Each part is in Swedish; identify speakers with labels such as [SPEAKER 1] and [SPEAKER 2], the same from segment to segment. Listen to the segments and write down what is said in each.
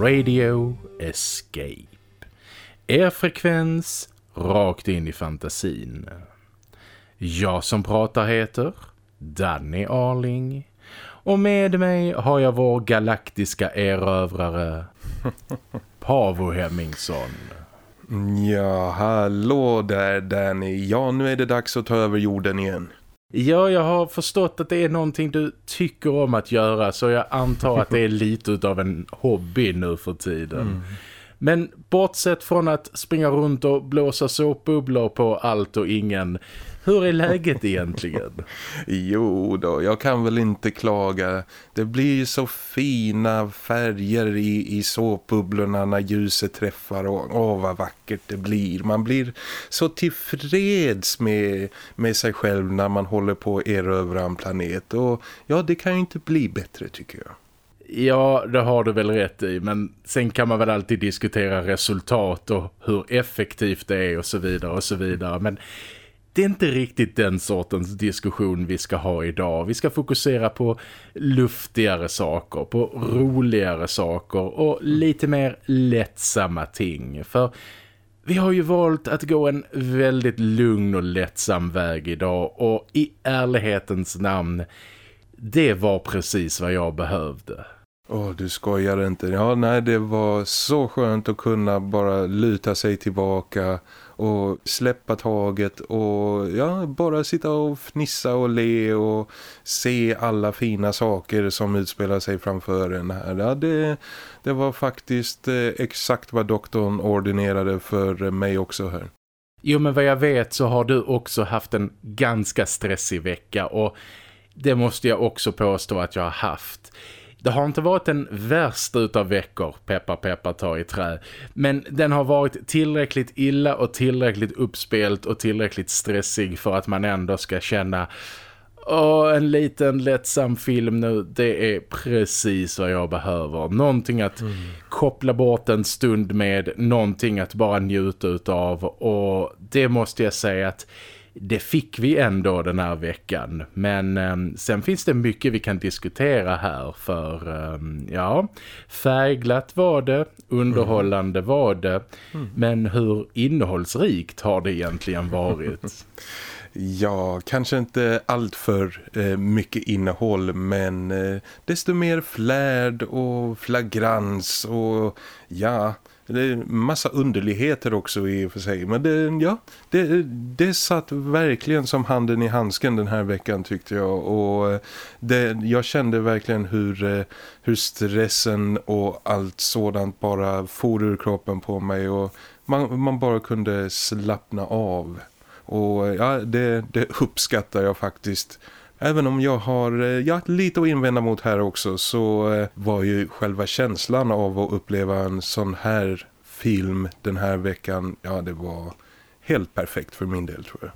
[SPEAKER 1] Radio Escape. Er frekvens rakt in i fantasin. Jag som pratar heter Danny Arling. Och med mig har jag vår galaktiska erövrare Pavo Hemmingsson.
[SPEAKER 2] Ja, hallå där Danny. Ja, nu är det dags att ta över jorden igen.
[SPEAKER 1] Ja, jag har förstått att det är någonting du tycker om att göra så jag antar att det är lite av en hobby nu för tiden. Mm. Men bortsett från att springa runt och blåsa såpbubblor på allt och ingen hur är läget egentligen?
[SPEAKER 2] jo då, jag kan väl inte klaga. Det blir ju så fina färger i, i såpbubblorna när ljuset träffar och åh vad vackert det blir. Man blir så tillfreds med, med sig själv när man håller på att erövra en planet. Och ja, det kan ju inte bli bättre tycker jag.
[SPEAKER 1] Ja, det har du väl rätt i. Men sen kan man väl alltid diskutera resultat och hur effektivt det är och så vidare och så vidare. Men det är inte riktigt den sortens diskussion vi ska ha idag. Vi ska fokusera på luftigare saker, på roligare saker och lite mer lättsamma ting. För vi har ju valt att gå en väldigt lugn och lättsam väg idag och i ärlighetens namn, det var precis vad jag behövde.
[SPEAKER 2] Åh, oh, du skojar inte. Ja, nej, det var så skönt att kunna bara luta sig tillbaka och släppa taget och ja, bara sitta och fnissa och le och se alla fina saker som utspelar sig framför en här. Ja, det, det var faktiskt eh, exakt vad doktorn ordinerade för mig också här.
[SPEAKER 1] Jo men vad jag vet så har du också haft en ganska stressig vecka och det måste jag också påstå att jag har haft. Det har inte varit den värsta utav veckor, peppa peppa ta i trä. Men den har varit tillräckligt illa och tillräckligt uppspelt och tillräckligt stressig för att man ändå ska känna... Åh, en liten lättsam film nu, det är precis vad jag behöver. Någonting att mm. koppla bort en stund med, någonting att bara njuta utav och det måste jag säga att det fick vi ändå den här veckan. Men eh, sen finns det mycket vi kan diskutera här för eh, ja, färgglatt var det, underhållande mm. var det. Mm. Men hur innehållsrikt har det egentligen varit?
[SPEAKER 2] Ja, kanske inte allt för eh, mycket innehåll men eh, desto mer flärd och flagrans och ja, det är massa underligheter också i och för sig. Men det, ja, det, det satt verkligen som handen i handsken den här veckan tyckte jag. Och eh, det, jag kände verkligen hur, eh, hur stressen och allt sådant bara for ur kroppen på mig. Och man, man bara kunde slappna av. Och ja, det, det uppskattar jag faktiskt. Även om jag har ja, lite att invända mot här också så eh, var ju själva känslan av att uppleva en sån här film den här veckan, ja det var helt perfekt för min del tror jag.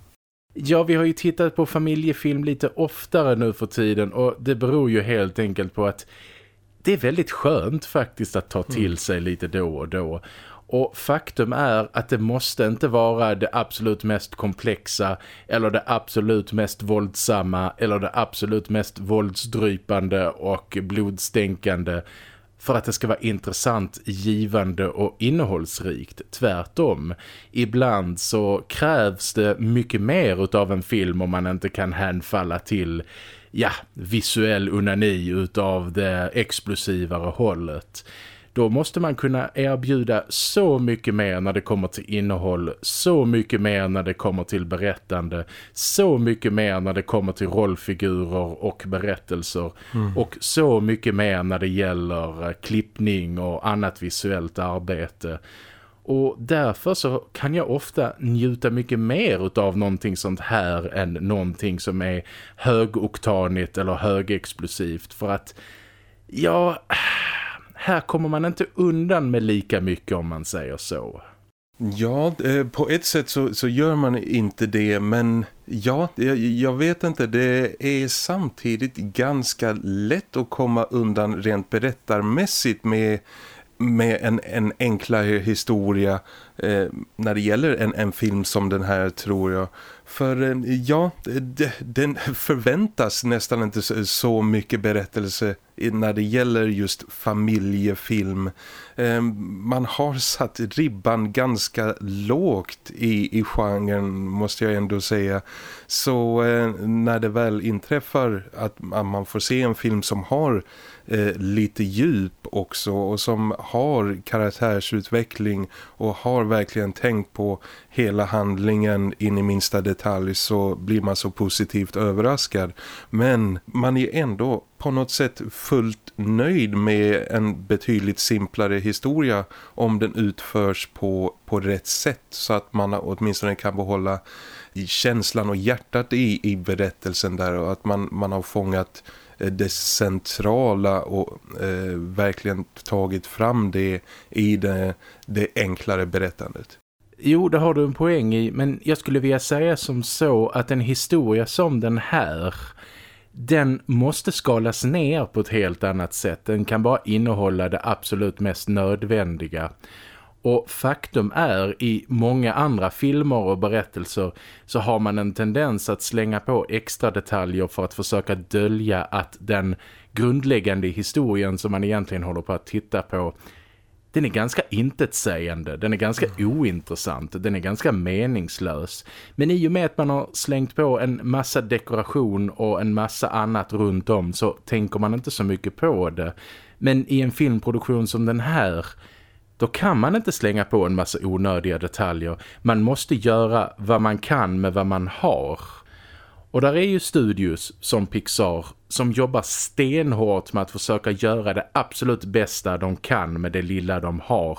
[SPEAKER 1] Ja, vi har ju tittat på familjefilm lite oftare nu för tiden och det beror ju helt enkelt på att det är väldigt skönt faktiskt att ta till mm. sig lite då och då. Och faktum är att det måste inte vara det absolut mest komplexa eller det absolut mest våldsamma eller det absolut mest våldsdrypande och blodstänkande för att det ska vara intressant, givande och innehållsrikt. Tvärtom. Ibland så krävs det mycket mer av en film om man inte kan hänfalla till ja, visuell unani utav det explosivare hållet då måste man kunna erbjuda så mycket mer när det kommer till innehåll, så mycket mer när det kommer till berättande, så mycket mer när det kommer till rollfigurer och berättelser mm. och så mycket mer när det gäller eh, klippning och annat visuellt arbete. Och därför så kan jag ofta njuta mycket mer av någonting sånt här än någonting som är högoktanigt eller högexplosivt för att ja här kommer man inte undan med lika mycket om man säger så.
[SPEAKER 2] Ja, eh, på ett sätt så, så gör man inte det men ja, jag, jag, vet inte, det är samtidigt ganska lätt att komma undan rent berättarmässigt med, med en, en enklare historia eh, när det gäller en, en film som den här tror jag. För eh, ja, den förväntas nästan inte så mycket berättelse när det gäller just familjefilm. Ehm, man har satt ribban ganska lågt i, i genren måste jag ändå säga. Så eh, när det väl inträffar att man får se en film som har eh, lite djup också och som har karaktärsutveckling och har verkligen tänkt på hela handlingen in i minsta detalj så blir man så positivt överraskad. Men man är ändå på något sätt fullt nöjd med en betydligt simplare historia om den utförs på, på rätt sätt så att man åtminstone kan behålla känslan och hjärtat i, i berättelsen där och att man, man har fångat Eh, det centrala och eh, verkligen tagit fram det i det, det enklare berättandet.
[SPEAKER 1] Jo, det har du en poäng i, men jag skulle vilja säga som så att en historia som den här den måste skalas ner på ett helt annat sätt. Den kan bara innehålla det absolut mest nödvändiga. Och faktum är, i många andra filmer och berättelser så har man en tendens att slänga på extra detaljer för att försöka dölja att den grundläggande historien som man egentligen håller på att titta på den är ganska intetsägande, den är ganska mm. ointressant, den är ganska meningslös. Men i och med att man har slängt på en massa dekoration och en massa annat runt om så tänker man inte så mycket på det. Men i en filmproduktion som den här då kan man inte slänga på en massa onödiga detaljer. Man måste göra vad man kan med vad man har. Och där är ju studios som Pixar som jobbar stenhårt med att försöka göra det absolut bästa de kan med det lilla de har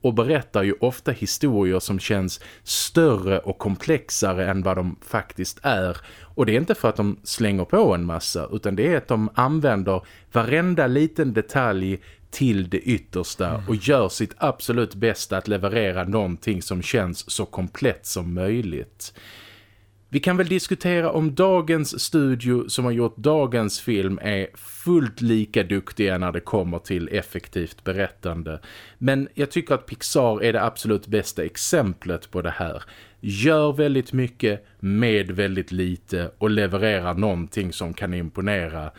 [SPEAKER 1] och berättar ju ofta historier som känns större och komplexare än vad de faktiskt är. Och det är inte för att de slänger på en massa utan det är att de använder varenda liten detalj till det yttersta och gör sitt absolut bästa att leverera någonting som känns så komplett som möjligt. Vi kan väl diskutera om dagens studio som har gjort dagens film är fullt lika duktiga när det kommer till effektivt berättande. Men jag tycker att Pixar är det absolut bästa exemplet på det här. Gör väldigt mycket med väldigt lite och levererar någonting som kan imponera.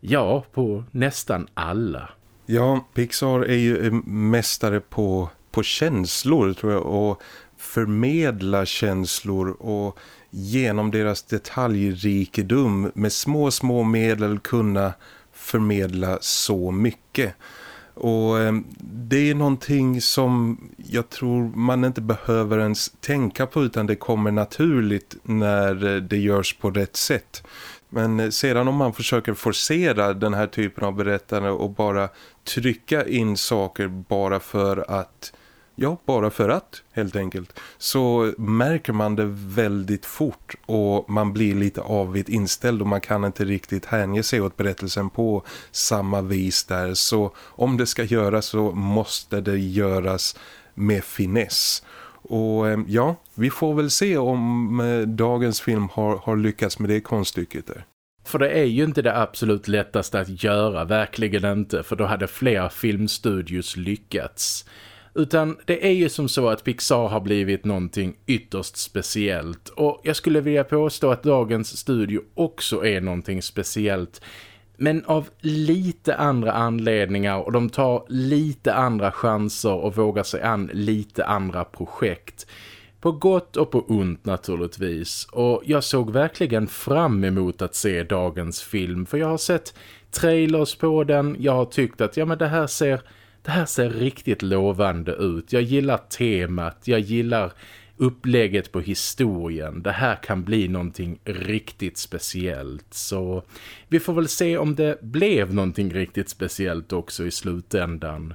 [SPEAKER 1] Ja, på nästan alla.
[SPEAKER 2] Ja, Pixar är ju eh, mästare på, på känslor tror jag och förmedla känslor och genom deras detaljrikedom med små små medel kunna förmedla så mycket. Och eh, det är någonting som jag tror man inte behöver ens tänka på utan det kommer naturligt när eh, det görs på rätt sätt. Men sedan om man försöker forcera den här typen av berättande och bara trycka in saker bara för att Ja, bara för att helt enkelt. Så märker man det väldigt fort och man blir lite avigt inställd och man kan inte riktigt hänge sig åt berättelsen på samma vis där. Så om det ska göras så måste det göras med finess. Och eh, ja, vi får väl se om eh, dagens film har, har lyckats med det konststycket där.
[SPEAKER 1] För det är ju inte det absolut lättaste att göra, verkligen inte. För då hade fler filmstudios lyckats. Utan det är ju som så att Pixar har blivit någonting ytterst speciellt. Och jag skulle vilja påstå att dagens studio också är någonting speciellt. Men av lite andra anledningar och de tar lite andra chanser och vågar sig an lite andra projekt. På gott och på ont naturligtvis. Och jag såg verkligen fram emot att se dagens film. För jag har sett trailers på den. Jag har tyckt att ja men det här ser det här ser riktigt lovande ut. Jag gillar temat, jag gillar upplägget på historien. Det här kan bli någonting riktigt speciellt. Så vi får väl se om det blev någonting riktigt speciellt också i slutändan.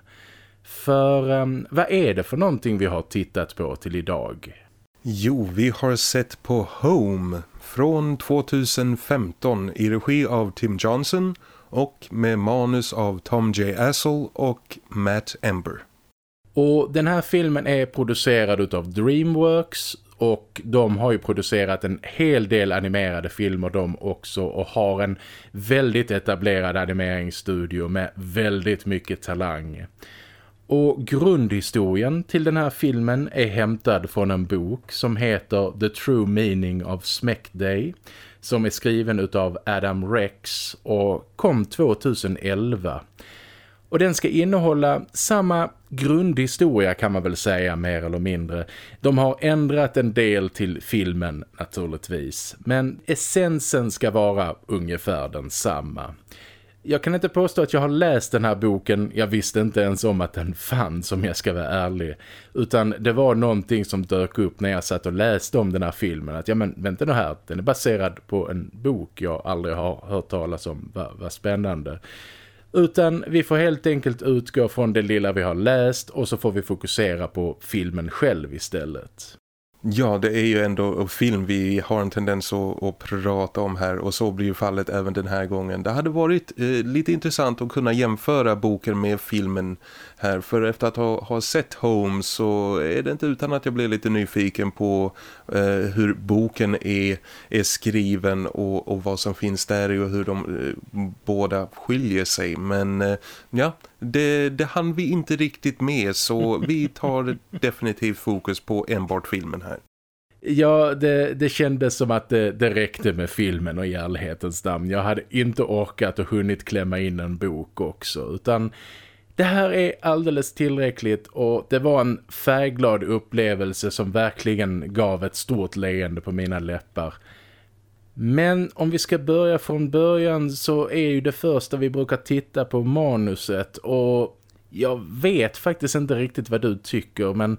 [SPEAKER 1] För um, vad är det för någonting vi har tittat på till idag?
[SPEAKER 2] Jo, vi har sett på Home från 2015 i regi av Tim Johnson- och med manus av Tom J. Assel och Matt Ember.
[SPEAKER 1] Och den här filmen är producerad av Dreamworks och de har ju producerat en hel del animerade filmer de också och har en väldigt etablerad animeringsstudio med väldigt mycket talang. Och grundhistorien till den här filmen är hämtad från en bok som heter The True Meaning of Smack Day som är skriven av Adam Rex och kom 2011. Och den ska innehålla samma grundhistoria kan man väl säga mer eller mindre. De har ändrat en del till filmen naturligtvis. Men essensen ska vara ungefär densamma. Jag kan inte påstå att jag har läst den här boken. Jag visste inte ens om att den fanns om jag ska vara ärlig. Utan det var någonting som dök upp när jag satt och läste om den här filmen. Att ja men vänta nu här, den är baserad på en bok jag aldrig har hört talas om. Vad, va spännande. Utan vi får helt enkelt utgå från det lilla vi har läst och så får vi fokusera på filmen själv istället.
[SPEAKER 2] Ja, det är ju ändå film vi har en tendens att, att, prata om här och så blir ju fallet även den här gången. Det hade varit eh, lite intressant att kunna jämföra boken med filmen här för efter att ha, ha sett Holmes så är det inte utan att jag blir lite nyfiken på eh, hur boken är, är skriven och, och vad som finns där och hur de eh, båda skiljer sig. Men eh, ja, det, det hann vi inte riktigt med så vi tar definitivt fokus på enbart filmen här.
[SPEAKER 1] Ja, det, det kändes som att det, det räckte med filmen och i allhetens namn. Jag hade inte orkat och hunnit klämma in en bok också, utan det här är alldeles tillräckligt och det var en färgglad upplevelse som verkligen gav ett stort leende på mina läppar. Men om vi ska börja från början så är ju det första vi brukar titta på manuset och jag vet faktiskt inte riktigt vad du tycker men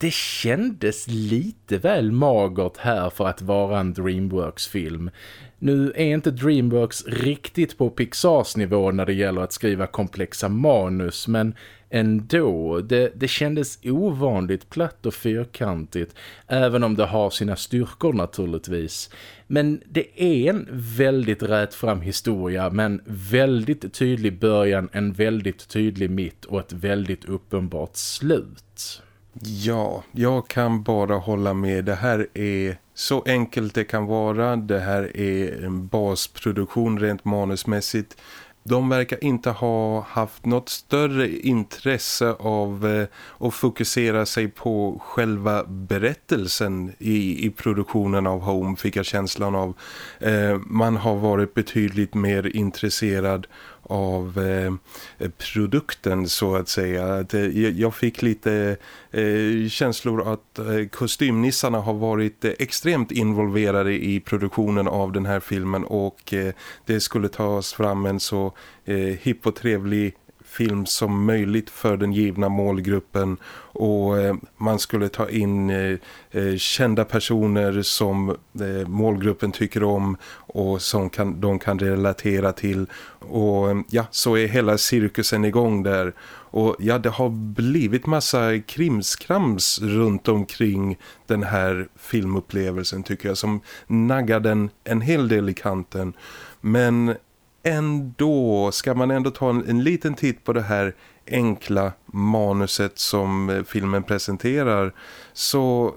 [SPEAKER 1] det kändes lite väl magert här för att vara en Dreamworks-film. Nu är inte Dreamworks riktigt på Pixars nivå när det gäller att skriva komplexa manus men ändå, det, det kändes ovanligt platt och fyrkantigt även om det har sina styrkor naturligtvis. Men det är en väldigt rätt fram historia men väldigt tydlig början, en väldigt tydlig mitt och ett väldigt uppenbart slut.
[SPEAKER 2] Ja, jag kan bara hålla med. Det här är så enkelt det kan vara. Det här är en basproduktion rent manusmässigt. De verkar inte ha haft något större intresse av eh, att fokusera sig på själva berättelsen i, i produktionen av Home fick jag känslan av. Eh, man har varit betydligt mer intresserad av eh, produkten så att säga. Att, eh, jag fick lite eh, känslor att eh, kostymnissarna har varit eh, extremt involverade i produktionen av den här filmen och eh, det skulle tas fram en så eh, hipp och trevlig film som möjligt för den givna målgruppen. Och eh, man skulle ta in eh, eh, kända personer som målgruppen tycker om och som kan, de kan relatera till. Och ja, så är hela cirkusen igång där. Och ja, det har blivit massa krimskrams runt omkring den här filmupplevelsen tycker jag som naggar den en hel del i kanten. Men ändå ska man ändå ta en, en liten titt på det här enkla manuset som eh, filmen presenterar så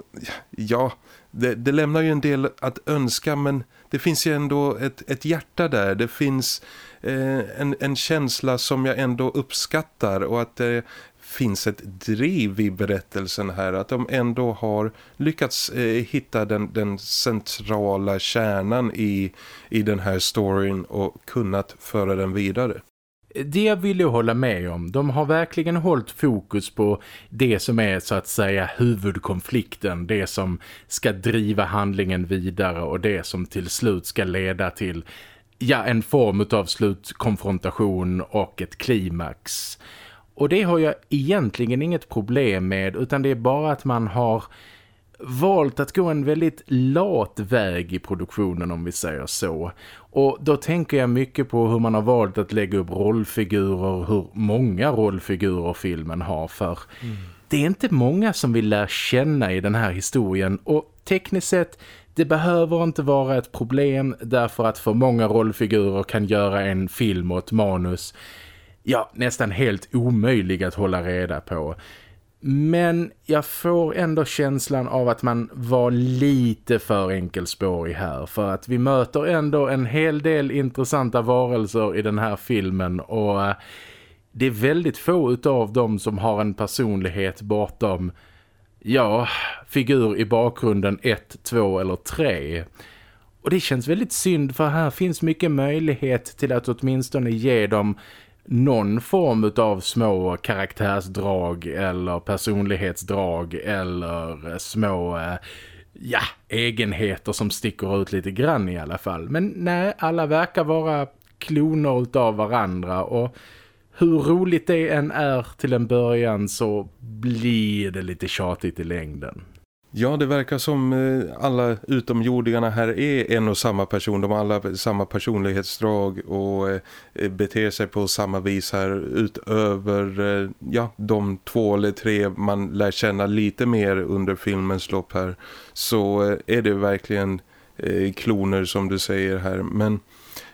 [SPEAKER 2] ja, det, det, lämnar ju en del att önska men det finns ju ändå ett, ett hjärta där. Det finns eh, en, en känsla som jag ändå uppskattar och att det finns ett driv i berättelsen här. Att de ändå har lyckats eh, hitta den, den centrala kärnan i, i den här storyn och kunnat föra den vidare.
[SPEAKER 1] Det vill jag hålla med om. De har verkligen hållit fokus på det som är så att säga huvudkonflikten. Det som ska driva handlingen vidare och det som till slut ska leda till ja, en form av slutkonfrontation och ett klimax. Och det har jag egentligen inget problem med utan det är bara att man har valt att gå en väldigt lat väg i produktionen om vi säger så. Och då tänker jag mycket på hur man har valt att lägga upp rollfigurer, hur många rollfigurer filmen har för mm. det är inte många som vi lär känna i den här historien och tekniskt sett det behöver inte vara ett problem därför att för många rollfigurer kan göra en film och ett manus ja, nästan helt omöjlig att hålla reda på. Men jag får ändå känslan av att man var lite för enkelspårig här. För att vi möter ändå en hel del intressanta varelser i den här filmen. Och eh, det är väldigt få av dem som har en personlighet bortom ja, figur i bakgrunden 1, 2 eller 3. Och det känns väldigt synd för här finns mycket möjlighet till att åtminstone ge dem någon form av små karaktärsdrag eller personlighetsdrag eller eh, små eh, ja, egenheter som sticker ut lite grann i alla fall. Men nej, alla verkar vara kloner utav varandra och hur roligt det än är till en början så blir det lite tjatigt i längden.
[SPEAKER 2] Ja, det verkar som eh, alla utomjordingarna här är en och samma person. De har alla samma personlighetsdrag och eh, beter sig på samma vis här utöver eh, ja, de två eller tre man lär känna lite mer under filmens lopp här. Så är det verkligen kloner som du säger här. Men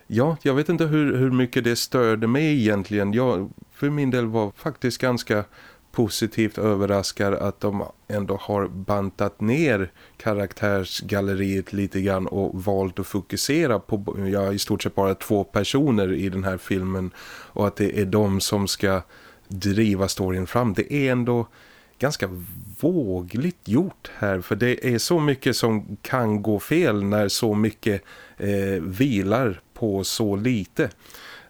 [SPEAKER 2] ja, jag vet inte hur, hur mycket det störde mig egentligen. Jag för min del var faktiskt ganska positivt överraskar att de ändå har bantat ner karaktärsgalleriet lite grann och valt att fokusera på ja, i stort sett bara två personer i den här filmen och att det är de som ska driva storyn fram. Det är ändå ganska vågligt gjort här för det är så mycket som kan gå fel när så mycket eh, vilar på så lite.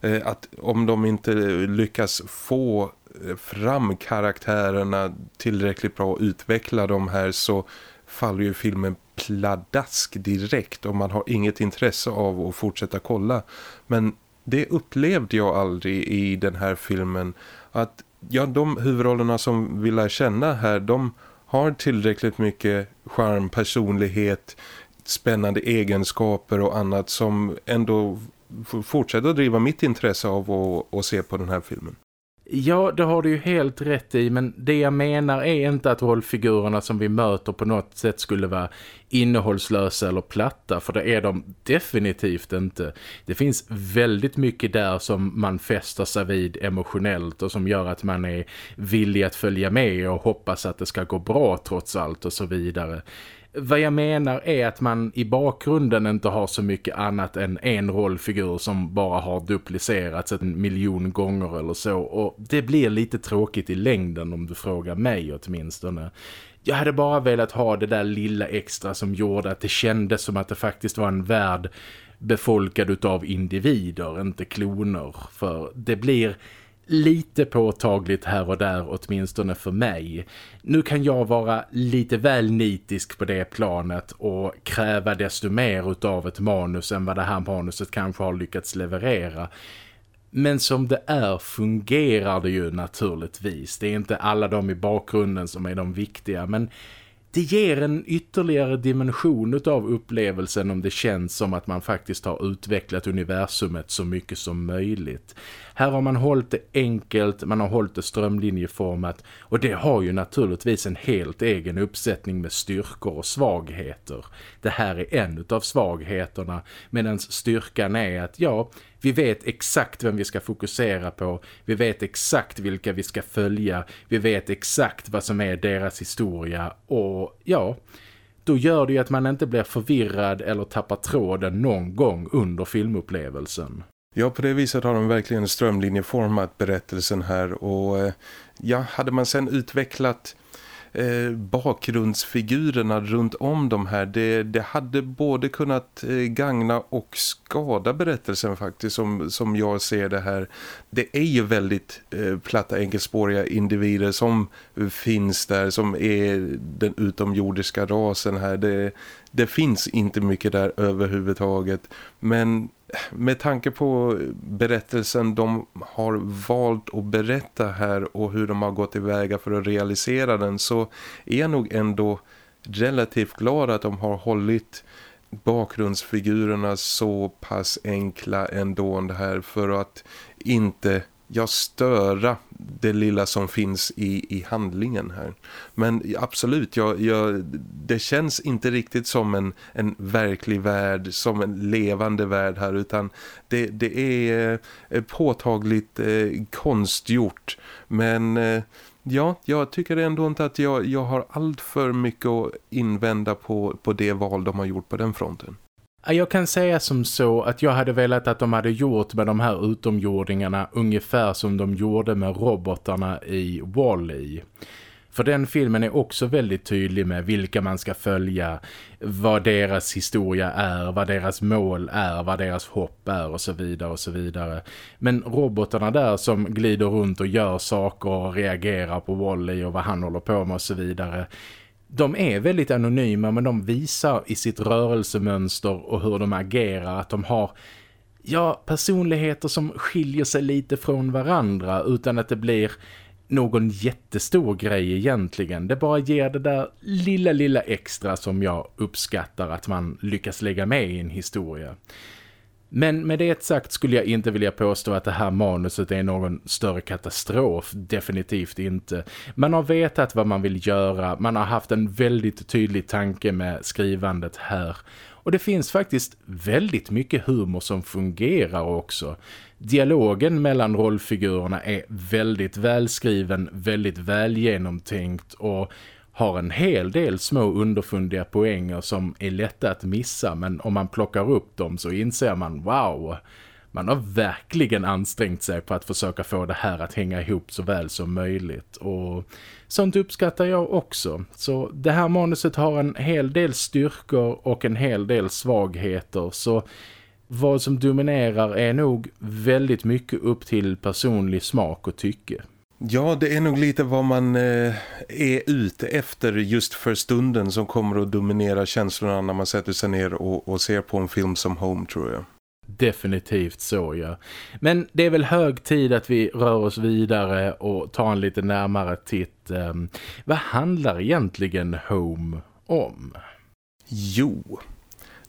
[SPEAKER 2] Eh, att om de inte lyckas få fram karaktärerna tillräckligt bra och utveckla dem här så faller ju filmen pladask direkt och man har inget intresse av att fortsätta kolla. Men det upplevde jag aldrig i den här filmen att ja, de huvudrollerna som vi lär känna här, de har tillräckligt mycket charm, personlighet, spännande egenskaper och annat som ändå fortsätter att driva mitt intresse av att, att se på den här filmen.
[SPEAKER 1] Ja, det har du ju helt rätt i, men det jag menar är inte att rollfigurerna som vi möter på något sätt skulle vara innehållslösa eller platta, för det är de definitivt inte. Det finns väldigt mycket där som man fäster sig vid emotionellt och som gör att man är villig att följa med och hoppas att det ska gå bra trots allt och så vidare. Vad jag menar är att man i bakgrunden inte har så mycket annat än en rollfigur som bara har duplicerats en miljon gånger eller så. Och det blir lite tråkigt i längden om du frågar mig åtminstone. Jag hade bara velat ha det där lilla extra som gjorde att det kändes som att det faktiskt var en värld befolkad av individer, inte kloner. För det blir lite påtagligt här och där åtminstone för mig. Nu kan jag vara lite väl nitisk på det planet och kräva desto mer utav ett manus än vad det här manuset kanske har lyckats leverera. Men som det är fungerar det ju naturligtvis. Det är inte alla de i bakgrunden som är de viktiga men det ger en ytterligare dimension av upplevelsen om det känns som att man faktiskt har utvecklat universumet så mycket som möjligt. Här har man hållit det enkelt, man har hållit det strömlinjeformat och det har ju naturligtvis en helt egen uppsättning med styrkor och svagheter. Det här är en av svagheterna medan styrkan är att ja, vi vet exakt vem vi ska fokusera på, vi vet exakt vilka vi ska följa, vi vet exakt vad som är deras historia och ja då gör det ju att man inte blir förvirrad eller tappar tråden någon gång under filmupplevelsen.
[SPEAKER 2] Ja, på det viset har de verkligen strömlinjeformat berättelsen här och eh, ja, hade man sen utvecklat eh, bakgrundsfigurerna runt om de här, det, det hade både kunnat eh, gagna och skada berättelsen faktiskt som, som jag ser det här. Det är ju väldigt eh, platta enkelspåriga individer som finns där, som är den utomjordiska rasen här. Det, det finns inte mycket där överhuvudtaget, men med tanke på berättelsen de har valt att berätta här och hur de har gått iväga för att realisera den så är jag nog ändå relativt glad att de har hållit bakgrundsfigurerna så pass enkla ändå det här för att inte jag störa det lilla som finns i, i handlingen här. Men absolut, jag, jag, det känns inte riktigt som en, en verklig värld, som en levande värld här utan det, det är eh, påtagligt eh, konstgjort. Men eh, ja, jag tycker ändå inte att jag, jag har allt för mycket att invända på, på det val de har gjort på den fronten.
[SPEAKER 1] Jag kan säga som så att jag hade velat att de hade gjort med de här utomjordingarna ungefär som de gjorde med robotarna i Wall-E. För den filmen är också väldigt tydlig med vilka man ska följa, vad deras historia är, vad deras mål är, vad deras hopp är och så vidare och så vidare. Men robotarna där som glider runt och gör saker och reagerar på Wally och vad han håller på med och så vidare. De är väldigt anonyma men de visar i sitt rörelsemönster och hur de agerar att de har ja, personligheter som skiljer sig lite från varandra utan att det blir någon jättestor grej egentligen. Det bara ger det där lilla, lilla extra som jag uppskattar att man lyckas lägga med i en historia. Men med det sagt skulle jag inte vilja påstå att det här manuset är någon större katastrof. Definitivt inte. Man har vetat vad man vill göra. Man har haft en väldigt tydlig tanke med skrivandet här. Och det finns faktiskt väldigt mycket humor som fungerar också. Dialogen mellan rollfigurerna är väldigt välskriven, väldigt väl genomtänkt och har en hel del små underfundiga poänger som är lätta att missa men om man plockar upp dem så inser man wow, man har verkligen ansträngt sig på att försöka få det här att hänga ihop så väl som möjligt och sånt uppskattar jag också. Så det här manuset har en hel del styrkor och en hel del svagheter så vad som dominerar är nog väldigt mycket upp till personlig smak och tycke.
[SPEAKER 2] Ja, det är nog lite vad man eh, är ute efter just för stunden som kommer att dominera känslorna när man sätter sig ner och, och ser på en film som Home tror jag.
[SPEAKER 1] Definitivt så, ja. Men det är väl hög tid att vi rör oss vidare och tar en lite närmare titt. Um, vad handlar egentligen Home om?
[SPEAKER 2] Jo,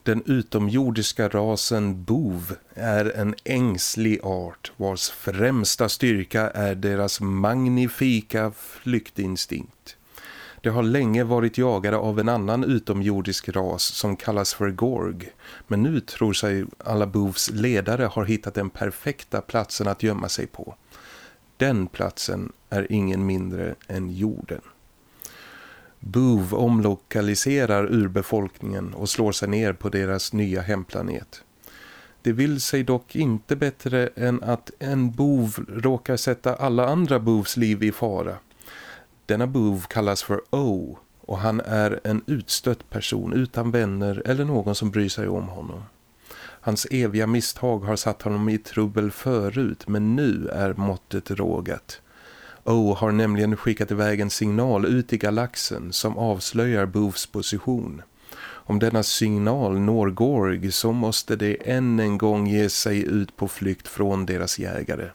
[SPEAKER 2] den utomjordiska rasen Bov är en ängslig art vars främsta styrka är deras magnifika flyktinstinkt. De har länge varit jagade av en annan utomjordisk ras som kallas för Gorg. Men nu tror sig alla Bovs ledare har hittat den perfekta platsen att gömma sig på. Den platsen är ingen mindre än jorden. Bov omlokaliserar urbefolkningen och slår sig ner på deras nya hemplanet. Det vill sig dock inte bättre än att en bov råkar sätta alla andra bovs liv i fara. Denna bov kallas för O och han är en utstött person utan vänner eller någon som bryr sig om honom. Hans eviga misstag har satt honom i trubbel förut men nu är måttet rågat. O har nämligen skickat iväg en signal ut i galaxen som avslöjar Boofs position. Om denna signal når Gorg så måste det än en gång ge sig ut på flykt från deras jägare.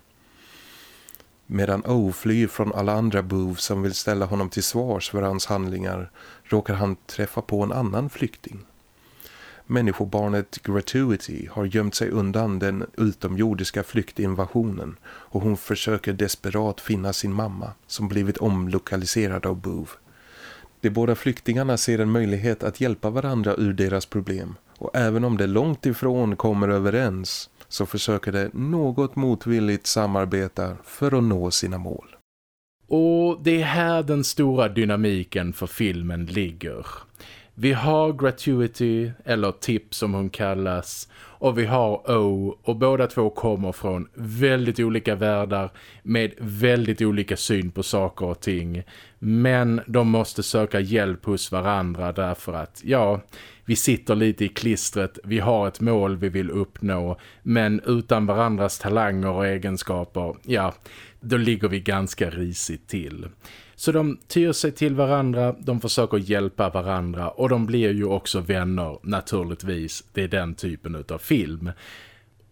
[SPEAKER 2] Medan O flyr från alla andra Boof som vill ställa honom till svars för hans handlingar råkar han träffa på en annan flykting. Människobarnet Gratuity har gömt sig undan den utomjordiska flyktinvasionen och hon försöker desperat finna sin mamma som blivit omlokaliserad av Boov. De båda flyktingarna ser en möjlighet att hjälpa varandra ur deras problem och även om de långt ifrån kommer överens så försöker de något motvilligt samarbeta för att nå sina mål.
[SPEAKER 1] Och det är här den stora dynamiken för filmen ligger. Vi har Gratuity, eller Tip som hon kallas, och vi har O och båda två kommer från väldigt olika världar med väldigt olika syn på saker och ting. Men de måste söka hjälp hos varandra därför att, ja, vi sitter lite i klistret, vi har ett mål vi vill uppnå, men utan varandras talanger och egenskaper, ja, då ligger vi ganska risigt till. Så de tyr sig till varandra, de försöker hjälpa varandra och de blir ju också vänner naturligtvis. Det är den typen av film.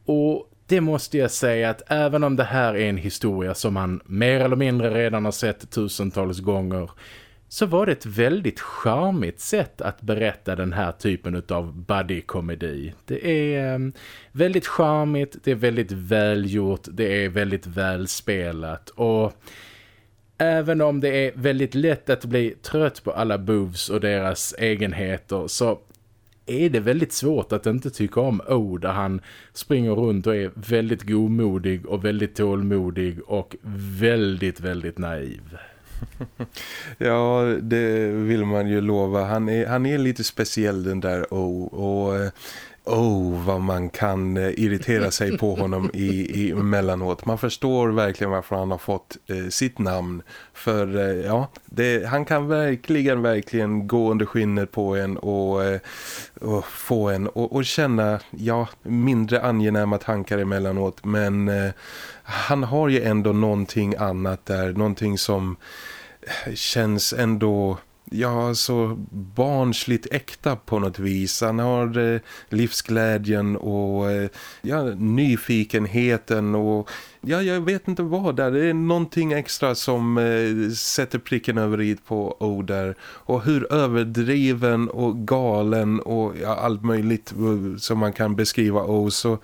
[SPEAKER 1] Och det måste jag säga att även om det här är en historia som man mer eller mindre redan har sett tusentals gånger så var det ett väldigt charmigt sätt att berätta den här typen av buddy-komedi. Det är ehm, väldigt charmigt, det är väldigt välgjort, det är väldigt välspelat och även om det är väldigt lätt att bli trött på alla boves och deras egenheter så är det väldigt svårt att inte tycka om O där han springer runt och är väldigt godmodig och väldigt tålmodig och väldigt, väldigt naiv.
[SPEAKER 2] ja, det vill man ju lova. Han är, han är lite speciell den där O och eh, oh vad man kan eh, irritera sig på honom i, i emellanåt. Man förstår verkligen varför han har fått eh, sitt namn. För eh, ja, det, han kan verkligen, verkligen gå under skinnet på en och, eh, och få en och, och, känna ja, mindre angenäma tankar emellanåt. Men eh, han har ju ändå någonting annat där, någonting som eh, känns ändå ja, så barnsligt äkta på något vis. Han har eh, livsglädjen och eh, ja, nyfikenheten och ja, jag vet inte vad där. Det är någonting extra som eh, sätter pricken över i på O där. Och hur överdriven och galen och ja, allt möjligt eh, som man kan beskriva O så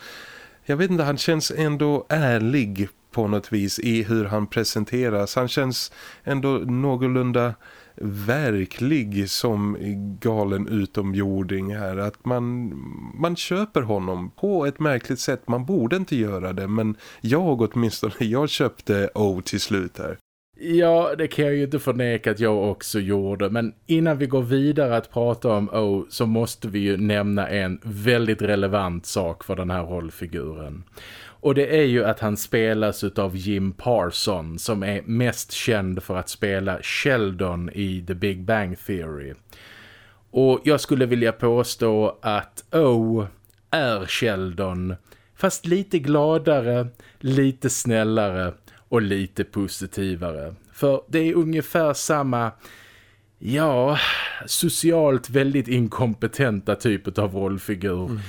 [SPEAKER 2] jag vet inte, han känns ändå ärlig på något vis i hur han presenteras. Han känns ändå någorlunda verklig som galen utomjording här. Att man, man köper honom på ett märkligt sätt. Man borde inte göra det men jag åtminstone, jag köpte O till slut här.
[SPEAKER 1] Ja, det kan jag ju inte förneka att jag också gjorde. Men innan vi går vidare att prata om O så måste vi ju nämna en väldigt relevant sak för den här rollfiguren. Och det är ju att han spelas av Jim Parson som är mest känd för att spela Sheldon i The Big Bang Theory. Och jag skulle vilja påstå att O är Sheldon fast lite gladare, lite snällare och lite positivare. För det är ungefär samma, ja, socialt väldigt inkompetenta typet av rollfigur. Mm.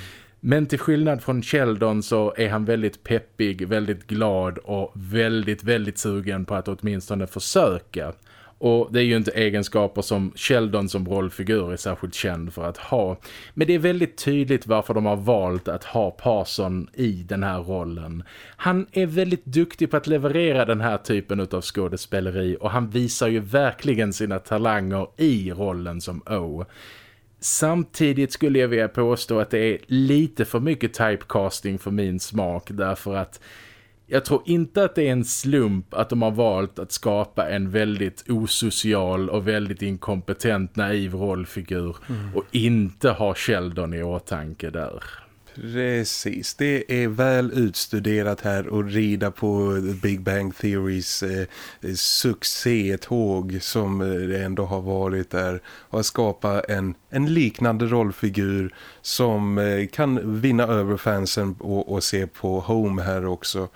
[SPEAKER 1] Men till skillnad från Sheldon så är han väldigt peppig, väldigt glad och väldigt, väldigt sugen på att åtminstone försöka. Och det är ju inte egenskaper som Sheldon som rollfigur är särskilt känd för att ha. Men det är väldigt tydligt varför de har valt att ha Parson i den här rollen. Han är väldigt duktig på att leverera den här typen av skådespeleri och han visar ju verkligen sina talanger i rollen som O. Samtidigt skulle jag vilja påstå att det är lite för mycket typecasting för min smak därför att jag tror inte att det är en slump att de har valt att skapa en väldigt osocial och väldigt inkompetent naiv rollfigur mm. och inte ha Sheldon i åtanke där.
[SPEAKER 2] Precis, det är väl utstuderat här och rida på Big Bang Theories eh, succétåg som eh, det ändå har varit där och skapa en, en liknande rollfigur som eh, kan vinna över fansen och, och se på Home här också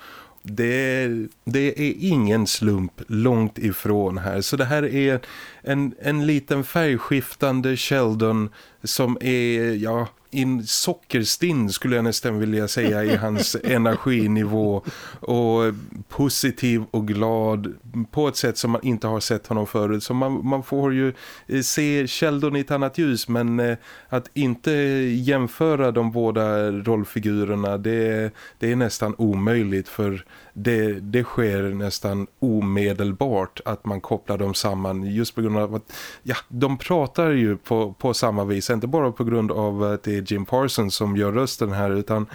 [SPEAKER 2] det, det är ingen slump långt ifrån här. Så det här är en, en liten färgskiftande Sheldon som är, ja, in sockerstinn skulle jag nästan vilja säga i hans energinivå. Och positiv och glad på ett sätt som man inte har sett honom förut. Så man, man får ju eh, se Sheldon i ett annat ljus. Men eh, att inte jämföra de båda rollfigurerna det, det är nästan omöjligt. För det, det sker nästan omedelbart att man kopplar dem samman. Just på grund av att ja, de pratar ju på, på samma vis, inte bara på grund av att det är Jim Parsons som gör rösten här utan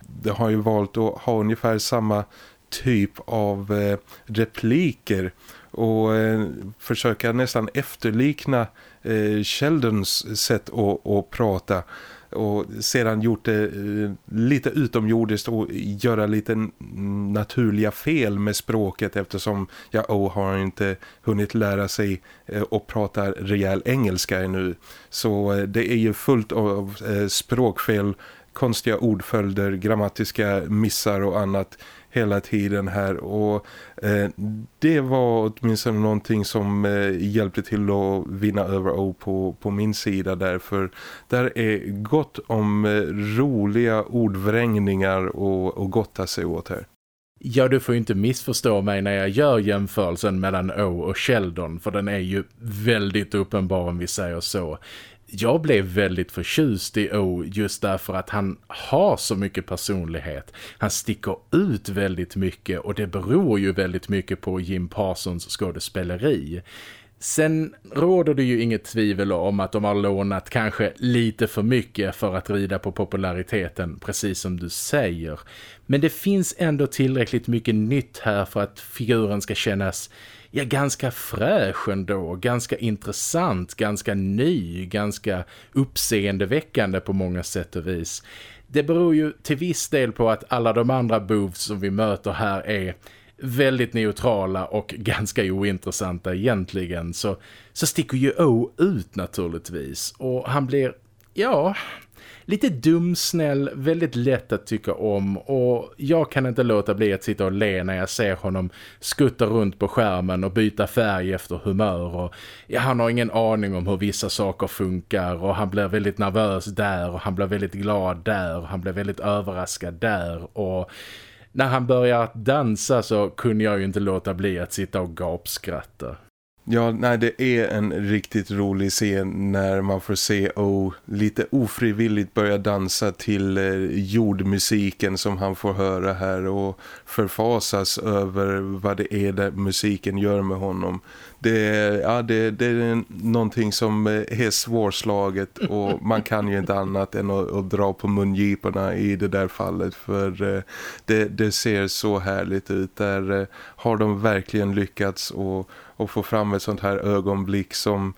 [SPEAKER 2] det har ju valt att ha ungefär samma typ av eh, repliker och eh, försöka nästan efterlikna eh, Sheldons sätt att, att prata och sedan gjort det eh, lite utomjordiskt och göra lite naturliga fel med språket eftersom jag oh, har inte hunnit lära sig eh, och prata rejäl engelska ännu. Så eh, det är ju fullt av språkfel, konstiga ordföljder, grammatiska missar och annat hela tiden här. Och eh, det var åtminstone någonting som eh, hjälpte till att vinna över O på, på min sida därför där är gott om eh, roliga ordvrängningar och, och gotta sig åt här.
[SPEAKER 1] Ja, du får ju inte missförstå mig när jag gör jämförelsen mellan O och Sheldon för den är ju väldigt uppenbar om vi säger så jag blev väldigt förtjust i O just därför att han har så mycket personlighet. Han sticker ut väldigt mycket och det beror ju väldigt mycket på Jim Parsons skådespeleri. Sen råder det ju inget tvivel om att de har lånat kanske lite för mycket för att rida på populariteten, precis som du säger. Men det finns ändå tillräckligt mycket nytt här för att figuren ska kännas ja, ganska fräsch ändå, ganska intressant, ganska ny, ganska uppseendeväckande på många sätt och vis. Det beror ju till viss del på att alla de andra boofs som vi möter här är väldigt neutrala och ganska ointressanta egentligen så, så sticker ju O ut naturligtvis och han blir, ja, lite dumsnäll, väldigt lätt att tycka om. Och jag kan inte låta bli att sitta och le när jag ser honom skutta runt på skärmen och byta färg efter humör. Och ja, han har ingen aning om hur vissa saker funkar. Och han blir väldigt nervös där och han blir väldigt glad där och han blir väldigt överraskad där. Och när han börjar dansa så kunde jag ju inte låta bli att sitta och gapskratta.
[SPEAKER 2] Ja, nej det är en riktigt rolig scen när man får se O lite ofrivilligt börja dansa till eh, jordmusiken som han får höra här och förfasas över vad det är där musiken gör med honom. Det, ja, det, det är någonting som eh, är svårslaget och man kan ju inte annat än att, att dra på mungiporna i det där fallet för eh, det, det ser så härligt ut. Där eh, har de verkligen lyckats och och få fram ett sånt här ögonblick som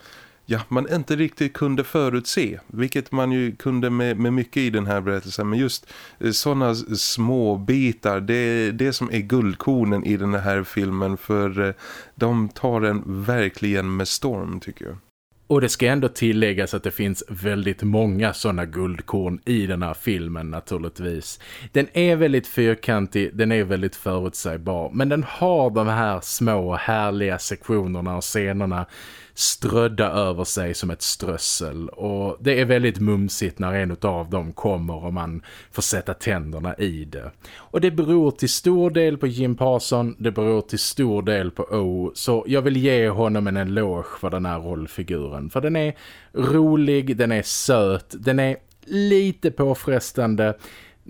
[SPEAKER 2] ja, man inte riktigt kunde förutse. Vilket man ju kunde med, med mycket i den här berättelsen. Men just eh, sådana små bitar, det är det som är guldkornen i den här filmen. För eh, de tar den verkligen med storm tycker jag.
[SPEAKER 1] Och det ska ändå tilläggas att det finns väldigt många sådana guldkorn i den här filmen naturligtvis. Den är väldigt fyrkantig, den är väldigt förutsägbar. Men den har de här små härliga sektionerna och scenerna strödda över sig som ett strössel. Och det är väldigt mumsigt när en av dem kommer och man får sätta tänderna i det. Och det beror till stor del på Jim Parson, det beror till stor del på O. Så jag vill ge honom en eloge för den här rollfiguren. För den är rolig, den är söt, den är lite påfrestande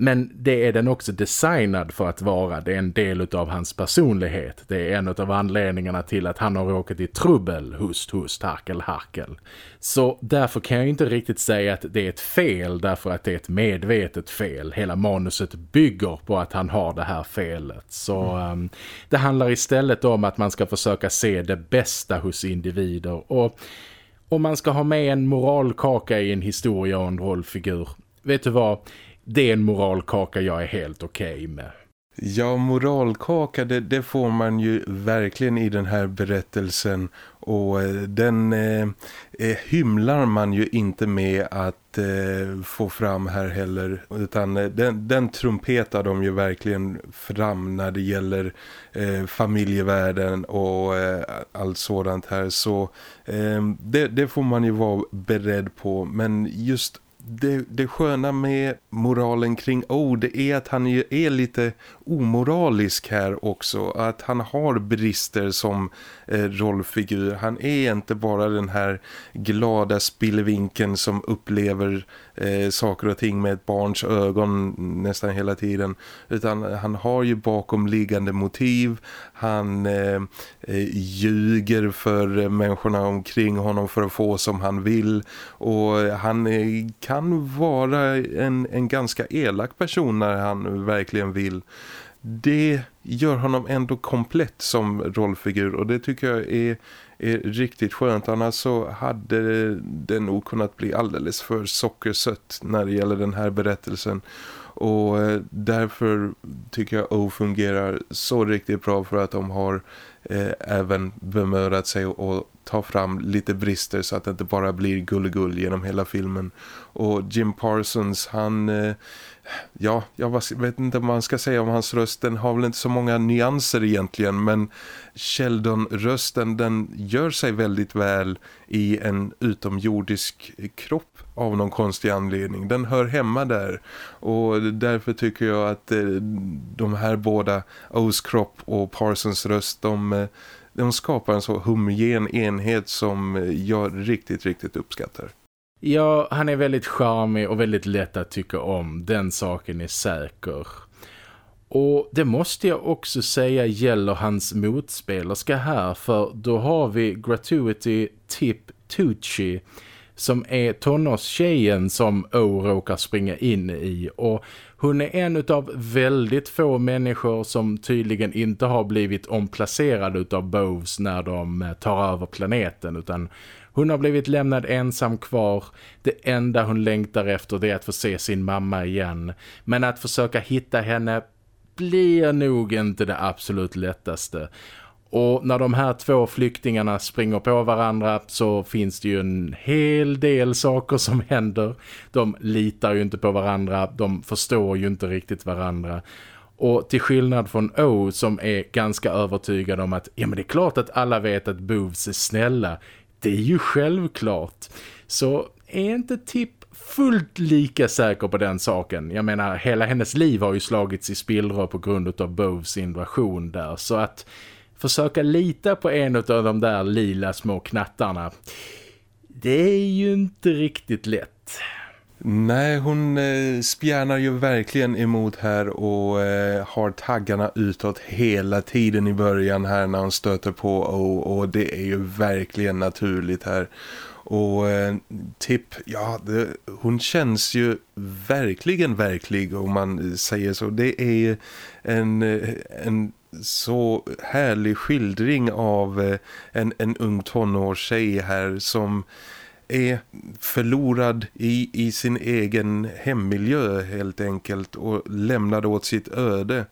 [SPEAKER 1] men det är den också designad för att vara. Det är en del av hans personlighet. Det är en av anledningarna till att han har råkat i trubbel. Hust, hust, harkel, harkel. Så därför kan jag inte riktigt säga att det är ett fel därför att det är ett medvetet fel. Hela manuset bygger på att han har det här felet. Så mm. um, det handlar istället om att man ska försöka se det bästa hos individer. Och om man ska ha med en moralkaka i en historia och en rollfigur. Vet du vad? Det är en moralkaka jag är helt okej okay med.
[SPEAKER 2] Ja, moralkaka det, det, får man ju verkligen i den här berättelsen. Och eh, den eh, eh, hymlar man ju inte med att eh, få fram här heller. Utan eh, den, den trumpetar de ju verkligen fram när det gäller eh, familjevärlden och eh, allt sådant här. Så det, det får man ju vara beredd på. Men just det, det sköna med moralen kring O det är att han är lite omoralisk här också. Att han har brister som eh, rollfigur. Han är inte bara den här glada spillvinken som upplever eh, saker och ting med ett barns ögon nästan hela tiden. Utan han har ju bakomliggande motiv. Han eh, eh, ljuger för människorna omkring honom för att få som han vill. Och han eh, kan vara en, en ganska elak person när han verkligen vill det gör honom ändå komplett som rollfigur och det tycker jag är, är riktigt skönt. Annars så hade det nog kunnat bli alldeles för sockersött när det gäller den här berättelsen. Och eh, därför tycker jag O fungerar så riktigt bra för att de har eh, även bemödat sig och ta fram lite brister så att det inte bara blir gulligull genom hela filmen. Och Jim Parsons, han... Eh, ja, jag vet inte vad man ska säga om hans röst. Den har väl inte så många nyanser egentligen men Sheldon-rösten den gör sig väldigt väl i en utomjordisk kropp av någon konstig anledning. Den hör hemma där och därför tycker jag att eh, de här båda O's kropp och Parsons röst de, eh, de skapar en så homogen enhet som eh, jag riktigt, riktigt uppskattar.
[SPEAKER 1] Ja, han är väldigt charmig och väldigt lätt att tycka om. Den saken är säker. Och det måste jag också säga gäller hans motspelerska här för då har vi Gratuity Tip Tucci som är tonårstjejen som O råkar springa in i och hon är en av väldigt få människor som tydligen inte har blivit omplacerade av Boves när de eh, tar över planeten utan hon har blivit lämnad ensam kvar. Det enda hon längtar efter det är att få se sin mamma igen. Men att försöka hitta henne blir nog inte det absolut lättaste. Och när de här två flyktingarna springer på varandra så finns det ju en hel del saker som händer. De litar ju inte på varandra, de förstår ju inte riktigt varandra. Och till skillnad från O som är ganska övertygad om att ja men det är klart att alla vet att Boves är snälla. Det är ju självklart. Så är inte Tipp fullt lika säker på den saken. Jag menar, hela hennes liv har ju slagits i spillror på grund av Boves invasion där. Så att försöka lita på en av de där lila små knattarna, det är ju inte riktigt lätt.
[SPEAKER 2] Nej, hon eh, spjärnar ju verkligen emot här och eh, har taggarna utåt hela tiden i början här när hon stöter på och, och det är ju verkligen naturligt här. Och eh, Tipp, ja, det, hon känns ju verkligen verklig om man säger så. Det är en, eh, en så härlig skildring av eh, en, en ung tonårstjej här som är förlorad i, i sin egen hemmiljö helt enkelt och lämnad åt sitt öde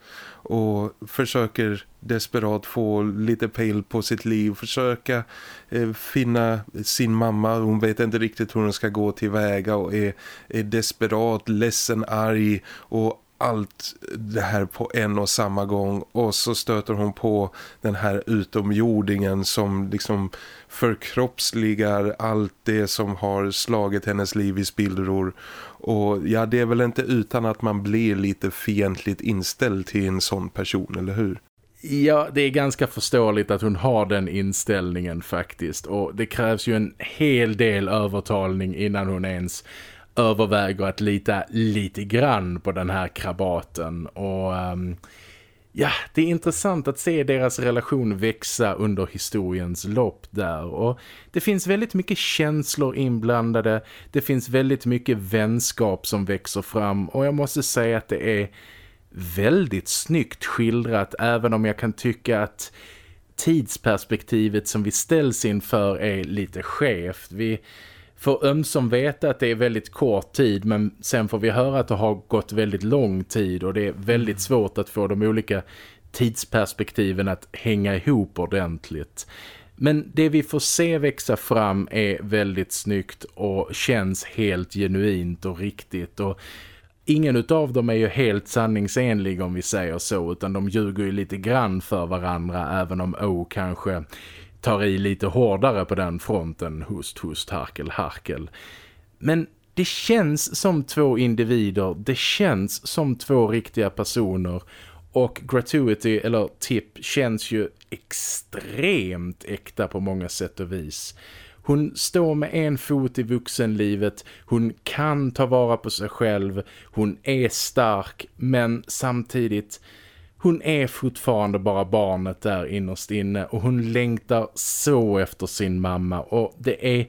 [SPEAKER 2] och försöker desperat få lite pejl på sitt liv försöka eh, finna sin mamma. Hon vet inte riktigt hur hon ska gå tillväga och är, är desperat, ledsen, arg och allt det här på en och samma gång. Och så stöter hon på den här utomjordingen som liksom förkroppsligar allt det som har slagit hennes liv i spillror. Och ja det är väl inte utan att man blir lite fientligt inställd till en sån person, eller hur?
[SPEAKER 1] Ja, det är ganska förståeligt att hon har den inställningen faktiskt. Och det krävs ju en hel del övertalning innan hon ens överväger att lita lite grann på den här krabaten. Och um, ja, det är intressant att se deras relation växa under historiens lopp där. Och det finns väldigt mycket känslor inblandade, det finns väldigt mycket vänskap som växer fram. Och jag måste säga att det är väldigt snyggt skildrat även om jag kan tycka att tidsperspektivet som vi ställs inför är lite skevt. Vi får ömsom veta att det är väldigt kort tid men sen får vi höra att det har gått väldigt lång tid och det är väldigt mm. svårt att få de olika tidsperspektiven att hänga ihop ordentligt. Men det vi får se växa fram är väldigt snyggt och känns helt genuint och riktigt och ingen av dem är ju helt sanningsenlig om vi säger så utan de ljuger ju lite grann för varandra även om O kanske tar i lite hårdare på den fronten, host, host, harkel, harkel. Men det känns som två individer, det känns som två riktiga personer. Och Gratuity eller Tip känns ju extremt äkta på många sätt och vis. Hon står med en fot i vuxenlivet, hon kan ta vara på sig själv, hon är stark men samtidigt hon är fortfarande bara barnet där innerst inne och hon längtar så efter sin mamma och det är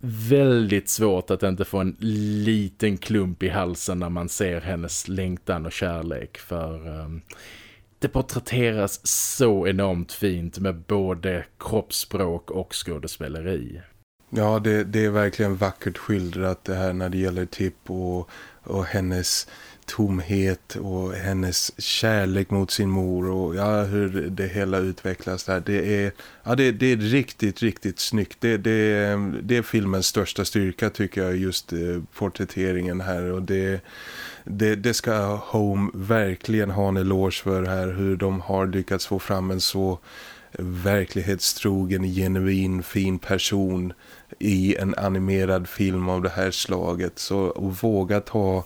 [SPEAKER 1] väldigt svårt att inte få en liten klump i halsen när man ser hennes längtan och kärlek för um, det porträtteras så enormt fint med både kroppsspråk och skådespeleri.
[SPEAKER 2] Ja, det, det är verkligen vackert skildrat det här när det gäller Tipp och, och hennes tomhet och hennes kärlek mot sin mor och ja, hur det hela utvecklas där. Det är, ja, det, det är riktigt, riktigt snyggt. Det, det, det är filmens största styrka tycker jag, just eh, porträtteringen här och det, det, det ska Home verkligen ha en eloge för här, hur de har lyckats få fram en så verklighetstrogen, genuin, fin person i en animerad film av det här slaget. Så våga ta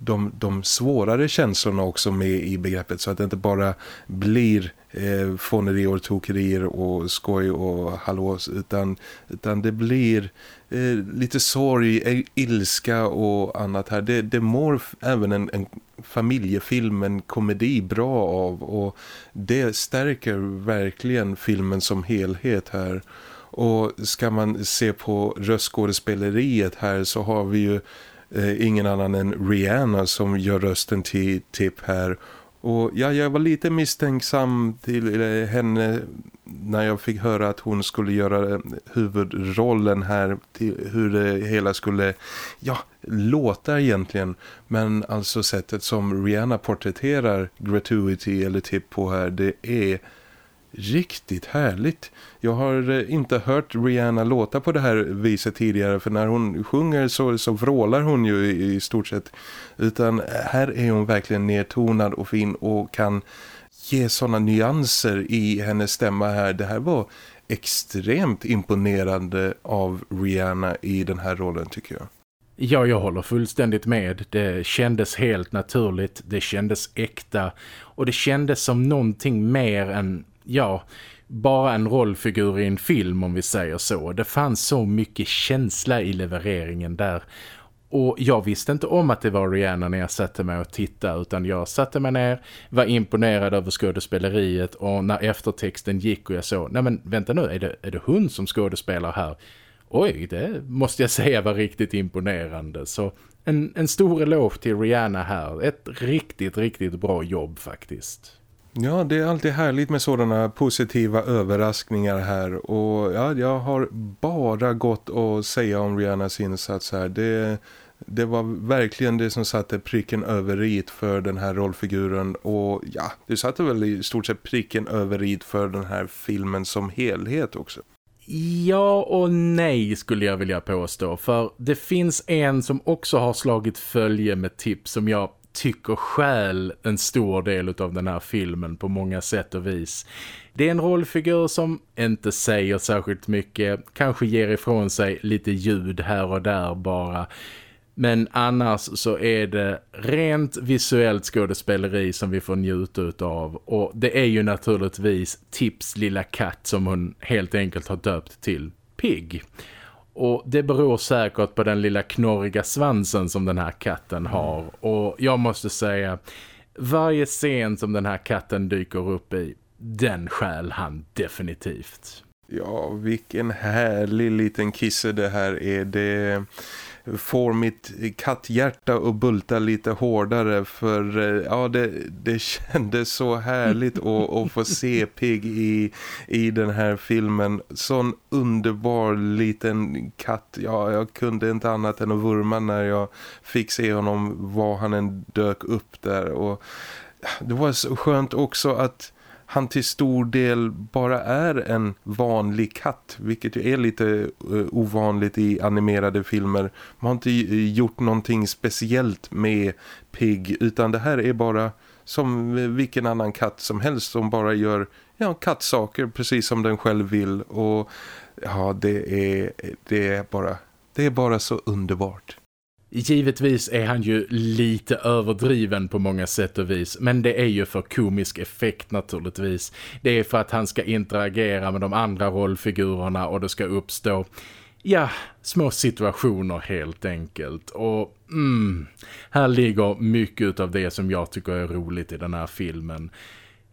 [SPEAKER 2] de, de svårare känslorna också med i begreppet så att det inte bara blir eh, fånerier och tokerier och skoj och hallås utan, utan det blir eh, lite sorg, ilska och annat här. Det, det mår även en, en familjefilm, en komedi bra av och det stärker verkligen filmen som helhet här. Och ska man se på röstskådespeleriet här så har vi ju eh, ingen annan än Rihanna som gör rösten till Tip här. Och ja, jag var lite misstänksam till eh, henne när jag fick höra att hon skulle göra eh, huvudrollen här till hur det hela skulle ja, låta egentligen. Men alltså sättet som Rihanna porträtterar Gratuity eller Tip på här, det är riktigt härligt. Jag har eh, inte hört Rihanna låta på det här viset tidigare för när hon sjunger så, så vrålar hon ju i, i stort sett. Utan här är hon verkligen nedtonad och fin och kan ge sådana nyanser i hennes stämma här. Det här var extremt imponerande av Rihanna i den här rollen tycker jag.
[SPEAKER 1] Ja, jag håller fullständigt med. Det kändes helt naturligt, det kändes äkta och det kändes som någonting mer än ja, bara en rollfigur i en film om vi säger så. Det fanns så mycket känsla i levereringen där. Och jag visste inte om att det var Rihanna när jag satte mig och tittade utan jag satte mig ner, var imponerad över skådespeleriet och när eftertexten gick och jag såg, nej men vänta nu, är det, är det hon som skådespelar här? Oj, det måste jag säga var riktigt imponerande. Så en, en stor eloge till Rihanna här. Ett riktigt, riktigt bra jobb faktiskt.
[SPEAKER 2] Ja, det är alltid härligt med sådana positiva överraskningar här och ja, jag har bara gott att säga om Rihannas insats här. Det, det var verkligen det som satte pricken över it för den här rollfiguren och ja, det satte väl i stort sett pricken över it för den här filmen som helhet också.
[SPEAKER 1] Ja och nej skulle jag vilja påstå för det finns en som också har slagit följe med tips som jag tycker skäl en stor del av den här filmen på många sätt och vis. Det är en rollfigur som inte säger särskilt mycket, kanske ger ifrån sig lite ljud här och där bara. Men annars så är det rent visuellt skådespeleri som vi får njuta av. Och det är ju naturligtvis Tips lilla katt som hon helt enkelt har döpt till Pig. Och det beror säkert på den lilla knorriga svansen som den här katten har. Och jag måste säga, varje scen som den här katten dyker upp i, den skäl han definitivt.
[SPEAKER 2] Ja, vilken härlig liten kisse det här är. Det får mitt katthjärta att bulta lite hårdare för eh, ja, det, det kändes så härligt att, att få se Pig i, i den här filmen. Sån underbar liten katt. Ja, jag kunde inte annat än att vurma när jag fick se honom var han än dök upp där och det var så skönt också att han till stor del bara är en vanlig katt. Vilket ju är lite uh, ovanligt i animerade filmer. Man har inte eh, gjort någonting speciellt med Pig utan det här är bara som eh, vilken annan katt som helst som bara gör ja, kattsaker precis som den själv vill. Och ja, det är, det är, bara, det är bara så underbart.
[SPEAKER 1] Givetvis är han ju lite överdriven på många sätt och vis men det är ju för komisk effekt naturligtvis. Det är för att han ska interagera med de andra rollfigurerna och det ska uppstå ja, små situationer helt enkelt. Och mm, här ligger mycket av det som jag tycker är roligt i den här filmen.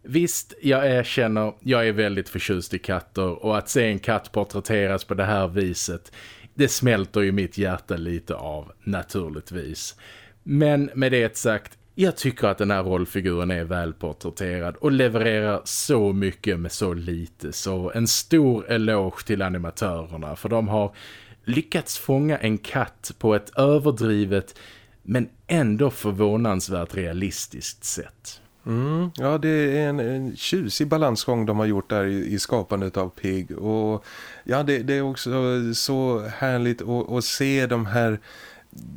[SPEAKER 1] Visst, jag erkänner, jag är väldigt förtjust i katter och att se en katt porträtteras på det här viset det smälter ju mitt hjärta lite av naturligtvis. Men med det sagt, jag tycker att den här rollfiguren är välporträtterad och levererar så mycket med så lite. Så en stor eloge till animatörerna för de har lyckats fånga en katt på ett överdrivet men ändå förvånansvärt realistiskt sätt.
[SPEAKER 2] Mm, ja, det är en, en tjusig balansgång de har gjort där i, i skapandet av Pig. Och ja, det, det är också så härligt att, att se de här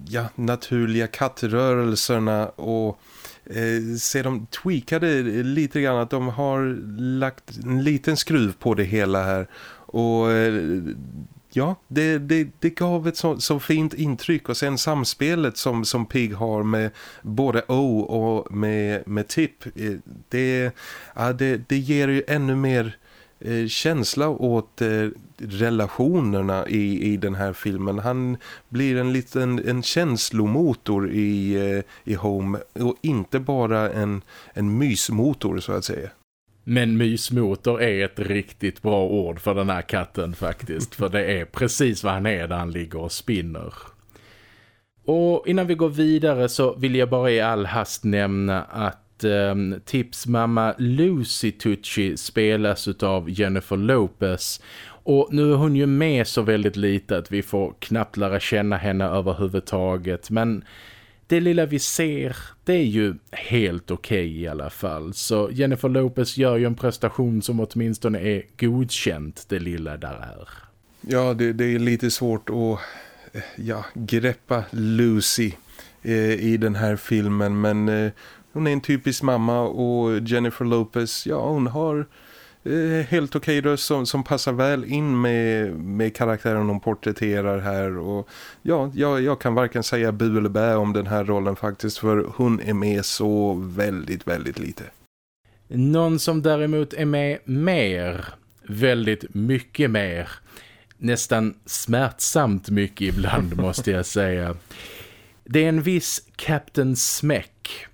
[SPEAKER 2] ja, naturliga kattrörelserna och eh, se dem tweakade lite grann. Att de har lagt en liten skruv på det hela här. Och eh, ja, det, det, det gav ett så, så fint intryck och sen samspelet som, som Pig har med både O och med, med Tip eh, det, ja, det, det ger ju ännu mer eh, känsla åt eh, relationerna i, i den här filmen. Han blir en liten en känslomotor i, i Home och inte bara en, en mysmotor så att säga.
[SPEAKER 1] Men mysmotor är ett riktigt bra ord för den här katten faktiskt. För det är precis vad han är där han ligger och spinner. Och innan vi går vidare så vill jag bara i all hast nämna att eh, tipsmamma Lucy Tucci spelas av Jennifer Lopez. Och nu är hon ju med så väldigt lite att vi får knappt lära känna henne överhuvudtaget. Men det lilla vi ser, det är ju helt okej okay i alla fall. Så Jennifer Lopez gör ju en prestation som åtminstone är godkänt, det lilla där är.
[SPEAKER 2] Ja, det, det är lite svårt att eh, ja, greppa Lucy eh, i den här filmen. Men eh, hon är en typisk mamma och Jennifer Lopez, ja hon har helt okej okay röst som, som passar väl in med, med karaktären hon porträtterar här och ja, jag, jag kan varken säga bu eller bä om den här rollen faktiskt för hon är med så väldigt, väldigt lite.
[SPEAKER 1] Någon som däremot är med mer, väldigt mycket mer, nästan smärtsamt mycket ibland måste jag säga. Det är en viss Captain Smeck,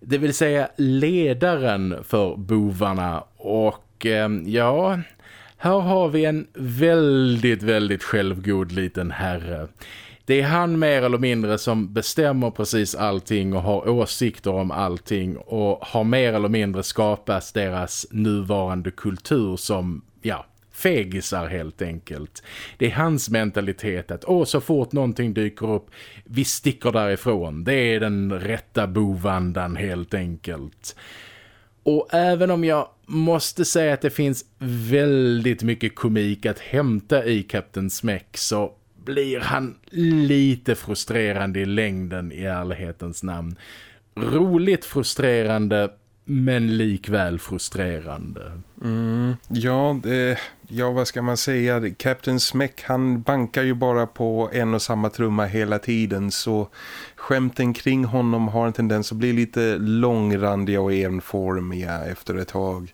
[SPEAKER 1] det vill säga ledaren för bovarna och och eh, ja, här har vi en väldigt, väldigt självgod liten herre. Det är han mer eller mindre som bestämmer precis allting och har åsikter om allting och har mer eller mindre skapat deras nuvarande kultur som, ja, fegisar helt enkelt. Det är hans mentalitet att åh, så fort någonting dyker upp, vi sticker därifrån. Det är den rätta bovandan helt enkelt. Och även om jag måste säga att det finns väldigt mycket komik att hämta i Captain Smäck, så blir han lite frustrerande i längden i ärlighetens namn. Roligt frustrerande men likväl frustrerande.
[SPEAKER 2] Mm, ja, det, ja, vad ska man säga? Captain Smeck, han bankar ju bara på en och samma trumma hela tiden så skämten kring honom har en tendens att bli lite långrandiga och enformiga efter ett tag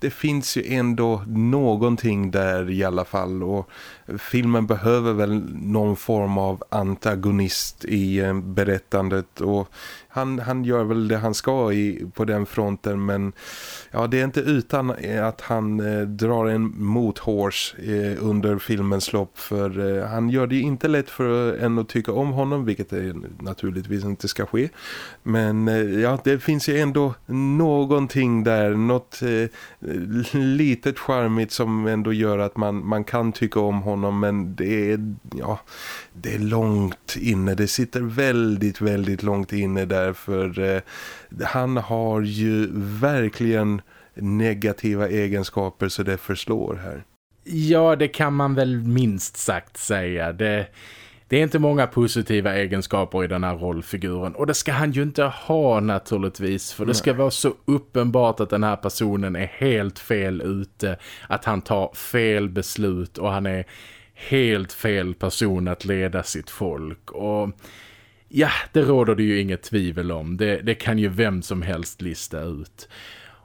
[SPEAKER 2] det finns ju ändå någonting där i alla fall och filmen behöver väl någon form av antagonist i eh, berättandet och han, han gör väl det han ska i, på den fronten men ja det är inte utan eh, att han eh, drar en mothårs eh, under filmens lopp för eh, han gör det inte lätt för eh, en att tycka om honom vilket är, naturligtvis inte ska ske. Men eh, ja det finns ju ändå någonting där något eh, litet charmigt som ändå gör att man, man kan tycka om honom men det är ja det är långt inne det sitter väldigt väldigt långt inne där för eh, han har ju verkligen negativa egenskaper så det förslår här.
[SPEAKER 1] Ja, det kan man väl minst sagt säga. Det, det är inte många positiva egenskaper i den här rollfiguren. Och det ska han ju inte ha naturligtvis. För det ska vara så uppenbart att den här personen är helt fel ute. Att han tar fel beslut och han är helt fel person att leda sitt folk. Och ja, det råder det ju inget tvivel om. Det, det kan ju vem som helst lista ut.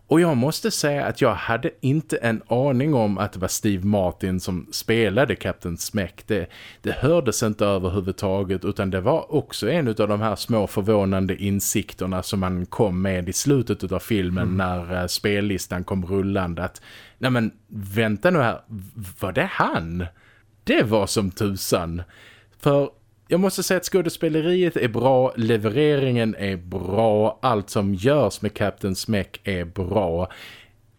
[SPEAKER 1] Och jag måste säga att jag hade inte en aning om att det var Steve Martin som spelade Captain Smeck. Det, det hördes inte överhuvudtaget utan det var också en av de här små förvånande insikterna som man kom med i slutet av filmen mm. när uh, spellistan kom rullande. Att, nej men vänta nu här, var det han? Det var som tusan. För jag måste säga att skådespeleriet är bra, levereringen är bra, allt som görs med Captain Smeck är bra.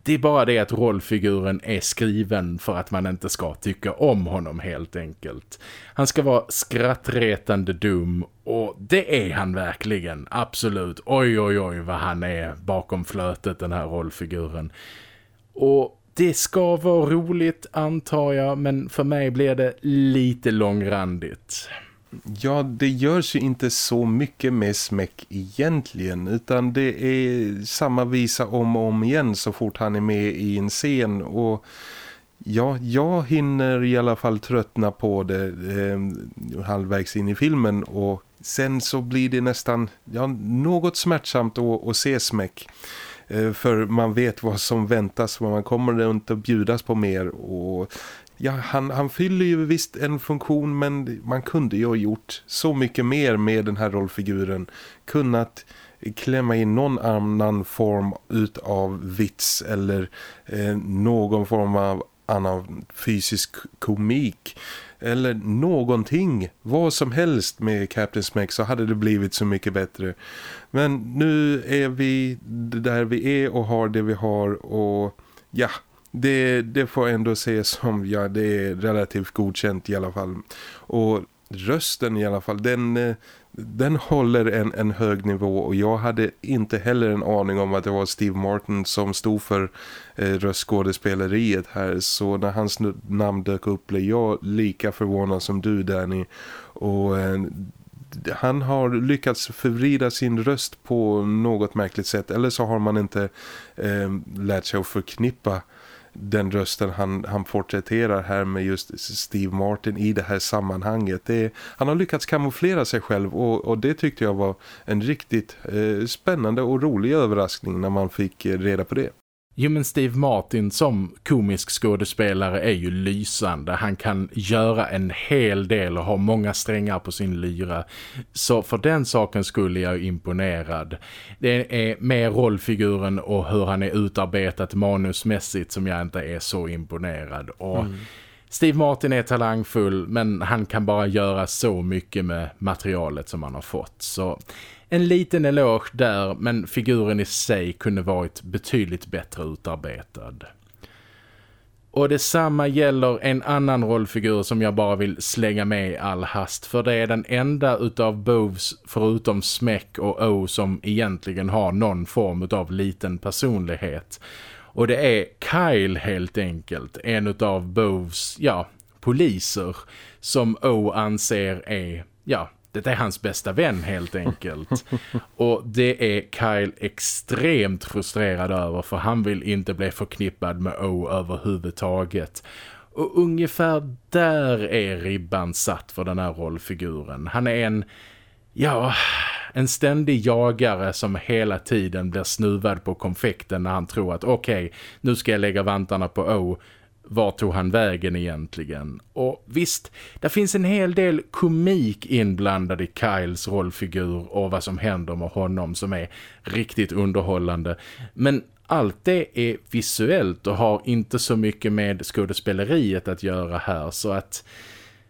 [SPEAKER 1] Det är bara det att rollfiguren är skriven för att man inte ska tycka om honom helt enkelt. Han ska vara skrattretande dum och det är han verkligen, absolut. Oj oj oj vad han är bakom flötet den här rollfiguren. Och det ska vara roligt antar jag men för mig blir det lite långrandigt.
[SPEAKER 2] Ja, det görs ju inte så mycket med smäck egentligen utan det är samma visa om och om igen så fort han är med i en scen. Och Ja, jag hinner i alla fall tröttna på det eh, halvvägs in i filmen. Och sen så blir det nästan ja, något smärtsamt att, att se smäck. Eh, för man vet vad som väntas, vad man kommer inte att bjudas på mer. Och ja, han, han fyller ju visst en funktion men man kunde ju ha gjort så mycket mer med den här rollfiguren. Kunnat klämma in någon annan form av vits eller eh, någon form av annan fysisk komik eller någonting, vad som helst med Captain Smack så hade det blivit så mycket bättre. Men nu är vi där vi är och har det vi har och ja, det, det får ändå ses som ja, det är relativt godkänt i alla fall. Och rösten i alla fall, den, eh, den håller en, en hög nivå. Och jag hade inte heller en aning om att det var Steve Martin som stod för eh, röstskådespeleriet här. Så när hans namn dök upp blev jag lika förvånad som du Danny. Och eh, han har lyckats förvrida sin röst på något märkligt sätt. Eller så har man inte eh, lärt sig att förknippa den rösten han, han porträtterar här med just Steve Martin i det här sammanhanget. Det, han har lyckats kamouflera sig själv och, och det tyckte jag var en riktigt eh, spännande och rolig överraskning när man fick reda på det.
[SPEAKER 1] Jo men Steve Martin som komisk skådespelare är ju lysande. Han kan göra en hel del och ha många strängar på sin lyra. Så för den saken skulle jag imponerad. Det är mer rollfiguren och hur han är utarbetat manusmässigt som jag inte är så imponerad. Och mm. Steve Martin är talangfull men han kan bara göra så mycket med materialet som han har fått. Så en liten eloge där men figuren i sig kunde varit betydligt bättre utarbetad. Och detsamma gäller en annan rollfigur som jag bara vill slänga med i all hast. För det är den enda utav Boves förutom Smäck och O som egentligen har någon form utav liten personlighet. Och det är Kyle helt enkelt. En utav Boves, ja, poliser som O anser är, ja, det är hans bästa vän helt enkelt. och det är Kyle extremt frustrerad över för han vill inte bli förknippad med O överhuvudtaget. Och ungefär där är ribban satt för den här rollfiguren. Han är en, ja, en ständig jagare som hela tiden blir snuvad på konfekten när han tror att okej, okay, nu ska jag lägga vantarna på O var tog han vägen egentligen? Och visst, det finns en hel del komik inblandad i Kyles rollfigur och vad som händer med honom som är riktigt underhållande. Men allt det är visuellt och har inte så mycket med skådespeleriet att göra här så att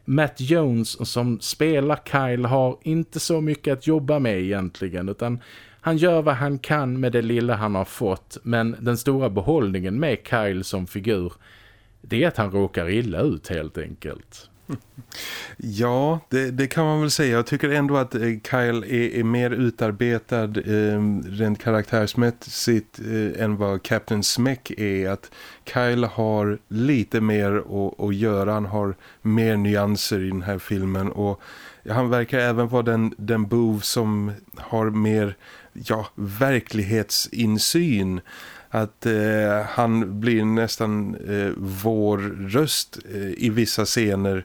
[SPEAKER 1] Matt Jones som spelar Kyle har inte så mycket att jobba med egentligen utan han gör vad han kan med det lilla han har fått men den stora behållningen med Kyle som figur det är att han råkar illa ut helt enkelt.
[SPEAKER 2] Ja, det, det, kan man väl säga. Jag tycker ändå att eh, Kyle är, är mer utarbetad eh, rent karaktärsmässigt eh, än vad Captain Smeck är. Att Kyle har lite mer att, att göra. Han har mer nyanser i den här filmen och han verkar även vara den, den bov som har mer ja, verklighetsinsyn att eh, han blir nästan eh, vår röst eh, i vissa scener.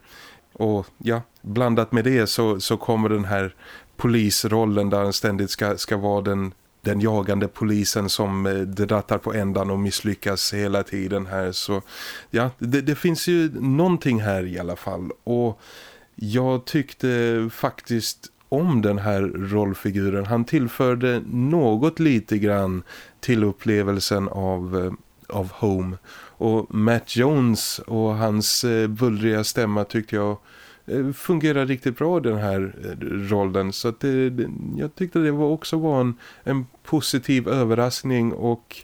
[SPEAKER 2] Och ja, blandat med det så, så kommer den här polisrollen där han ständigt ska, ska vara den, den jagande polisen som eh, drattar på ändan och misslyckas hela tiden här. Så ja, det, det finns ju någonting här i alla fall. Och jag tyckte faktiskt om den här rollfiguren. Han tillförde något lite grann till upplevelsen av, eh, av Home. Och Matt Jones och hans eh, bullriga stämma tyckte jag eh, fungerar riktigt bra i den här rollen. Så att det, jag tyckte det var också var en, en positiv överraskning och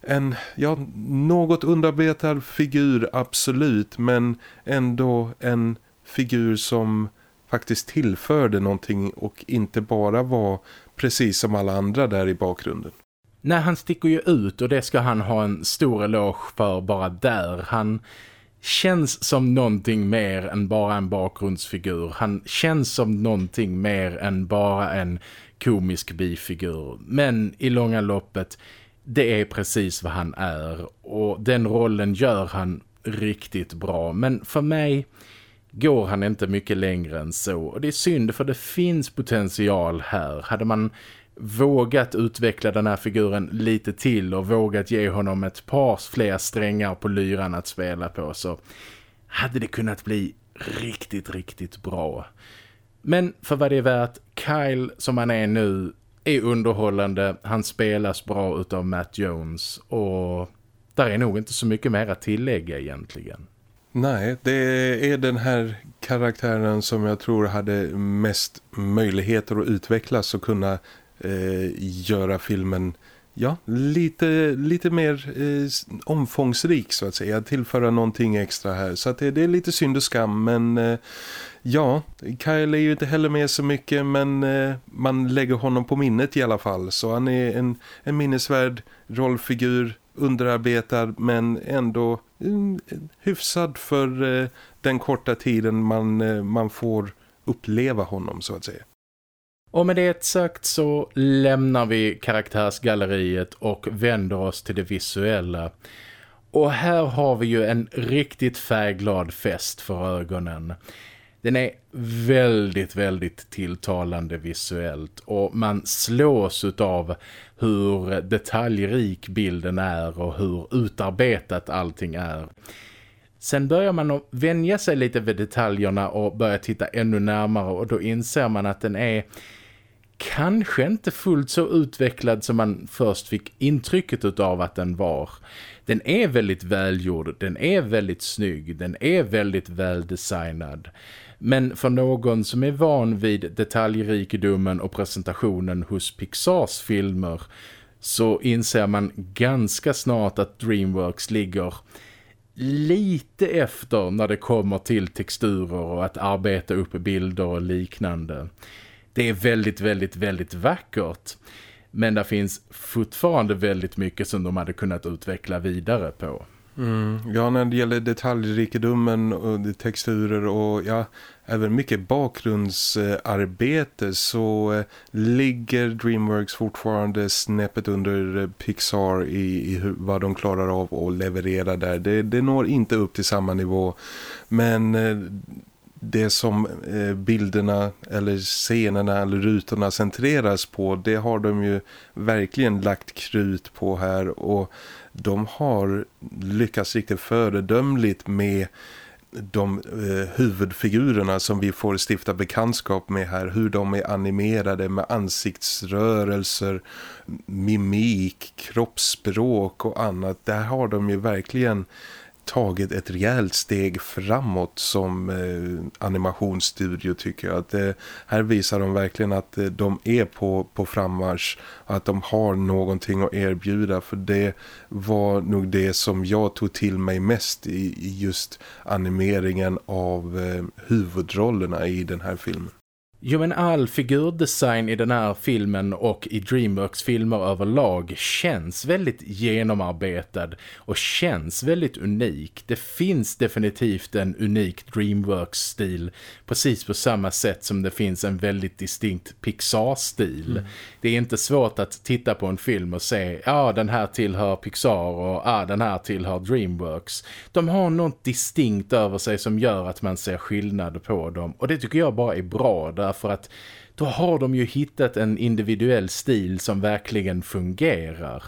[SPEAKER 2] en ja, något underarbetad figur absolut men ändå en figur som faktiskt tillförde någonting och inte bara var precis som alla andra där i bakgrunden.
[SPEAKER 1] Nej, han sticker ju ut och det ska han ha en stor eloge för bara där. Han känns som någonting mer än bara en bakgrundsfigur. Han känns som någonting mer än bara en komisk bifigur. Men i långa loppet, det är precis vad han är. Och den rollen gör han riktigt bra. Men för mig går han inte mycket längre än så. Och det är synd för det finns potential här. Hade man vågat utveckla den här figuren lite till och vågat ge honom ett par fler strängar på lyran att spela på så hade det kunnat bli riktigt, riktigt bra. Men för vad det är värt, Kyle som han är nu är underhållande. Han spelas bra utav Matt Jones och där är nog inte så mycket mer att tillägga egentligen.
[SPEAKER 2] Nej, det är den här karaktären som jag tror hade mest möjligheter att utvecklas och kunna Eh, göra filmen ja, lite, lite mer eh, omfångsrik så att säga. Tillföra någonting extra här. Så att det, det är lite synd och skam men eh, ja, Kyle är ju inte heller med så mycket men eh, man lägger honom på minnet i alla fall. Så han är en, en minnesvärd rollfigur, underarbetad men ändå mm, hyfsad för eh, den korta tiden man, eh, man får uppleva honom så att säga.
[SPEAKER 1] Och med det sagt så lämnar vi karaktärsgalleriet och vänder oss till det visuella. Och här har vi ju en riktigt färgglad fest för ögonen. Den är väldigt, väldigt tilltalande visuellt och man slås av hur detaljrik bilden är och hur utarbetat allting är. Sen börjar man att vänja sig lite vid detaljerna och börja titta ännu närmare och då inser man att den är kanske inte fullt så utvecklad som man först fick intrycket av att den var. Den är väldigt välgjord, den är väldigt snygg, den är väldigt väldesignad. Men för någon som är van vid detaljrikedomen och presentationen hos Pixars filmer så inser man ganska snart att Dreamworks ligger lite efter när det kommer till texturer och att arbeta upp bilder och liknande. Det är väldigt, väldigt, väldigt vackert. Men det finns fortfarande väldigt mycket som de hade kunnat utveckla vidare på.
[SPEAKER 2] Mm, ja, när det gäller detaljrikedomen och texturer och ja, även mycket bakgrundsarbete så eh, ligger Dreamworks fortfarande snäppet under eh, Pixar i, i vad de klarar av att leverera där. Det, det når inte upp till samma nivå men eh, det som bilderna eller scenerna eller rutorna centreras på det har de ju verkligen lagt krut på här och de har lyckats riktigt föredömligt med de eh, huvudfigurerna som vi får stifta bekantskap med här. Hur de är animerade med ansiktsrörelser, mimik, kroppsspråk och annat. Där har de ju verkligen tagit ett rejält steg framåt som eh, animationsstudio tycker jag. Att, eh, här visar de verkligen att eh, de är på, på frammarsch och att de har någonting att erbjuda för det var nog det som jag tog till mig mest i, i just animeringen av eh, huvudrollerna i den här filmen.
[SPEAKER 1] Jo men all figurdesign i den här filmen och i Dreamworks filmer överlag känns väldigt genomarbetad och känns väldigt unik. Det finns definitivt en unik Dreamworks-stil precis på samma sätt som det finns en väldigt distinkt Pixar-stil. Mm. Det är inte svårt att titta på en film och se ja den här tillhör Pixar och ja den här tillhör Dreamworks. De har något distinkt över sig som gör att man ser skillnad på dem och det tycker jag bara är bra där för att då har de ju hittat en individuell stil som verkligen fungerar.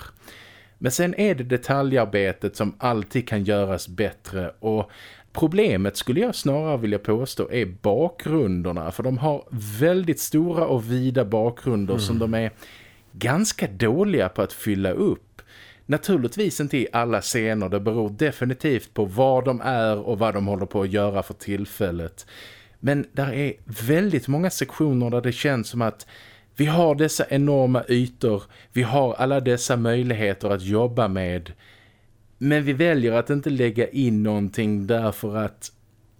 [SPEAKER 1] Men sen är det detaljarbetet som alltid kan göras bättre och problemet skulle jag snarare vilja påstå är bakgrunderna för de har väldigt stora och vida bakgrunder mm. som de är ganska dåliga på att fylla upp. Naturligtvis inte i alla scener, det beror definitivt på var de är och vad de håller på att göra för tillfället. Men där är väldigt många sektioner där det känns som att vi har dessa enorma ytor, vi har alla dessa möjligheter att jobba med. Men vi väljer att inte lägga in någonting därför att,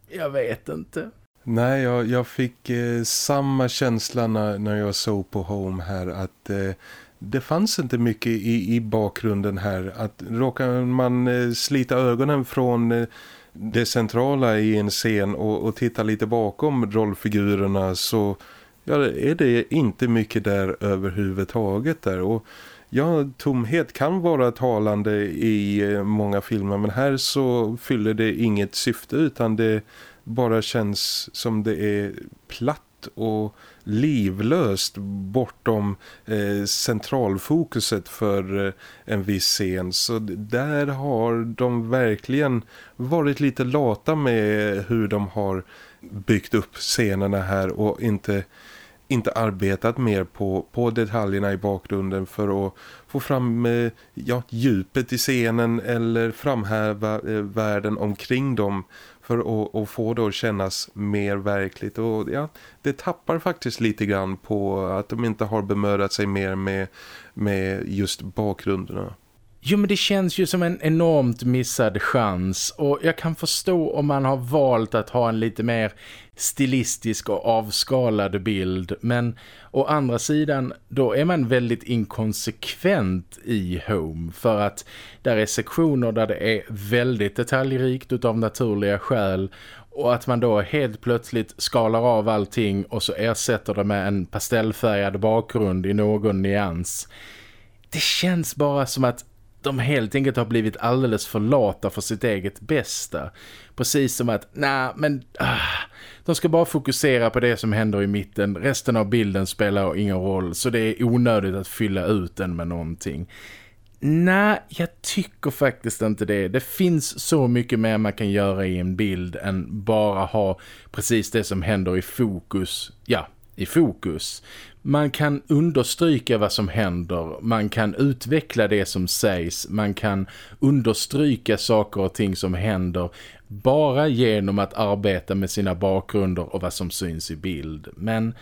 [SPEAKER 1] jag vet inte.
[SPEAKER 2] Nej, jag, jag fick eh, samma känsla när, när jag såg på Home här att eh, det fanns inte mycket i, i bakgrunden här. Att råkar man eh, slita ögonen från eh, det centrala i en scen och, och titta lite bakom rollfigurerna så ja, är det inte mycket där överhuvudtaget där. Och ja, tomhet kan vara talande i eh, många filmer men här så fyller det inget syfte utan det bara känns som det är platt och livlöst bortom eh, centralfokuset för eh, en viss scen. Så där har de verkligen varit lite lata med hur de har byggt upp scenerna här och inte inte arbetat mer på, på detaljerna i bakgrunden för att få fram eh, ja, djupet i scenen eller framhäva eh, världen omkring dem för att, att få det att kännas mer verkligt och ja, det tappar faktiskt lite grann på att de inte har bemödat sig mer med, med just bakgrunderna.
[SPEAKER 1] Jo men det känns ju som en enormt missad chans. Och jag kan förstå om man har valt att ha en lite mer stilistisk och avskalad bild. Men å andra sidan då är man väldigt inkonsekvent i Home. För att där är sektioner där det är väldigt detaljrikt utav naturliga skäl. Och att man då helt plötsligt skalar av allting och så ersätter det med en pastellfärgad bakgrund i någon nyans. Det känns bara som att de helt enkelt har blivit alldeles för lata för sitt eget bästa. Precis som att, nej men ah, de ska bara fokusera på det som händer i mitten. Resten av bilden spelar ingen roll så det är onödigt att fylla ut den med någonting. Nej, jag tycker faktiskt inte det. Det finns så mycket mer man kan göra i en bild än bara ha precis det som händer i fokus. Ja, i fokus. Man kan understryka vad som händer, man kan utveckla det som sägs, man kan understryka saker och ting som händer bara genom att arbeta med sina bakgrunder och vad som syns i bild. Men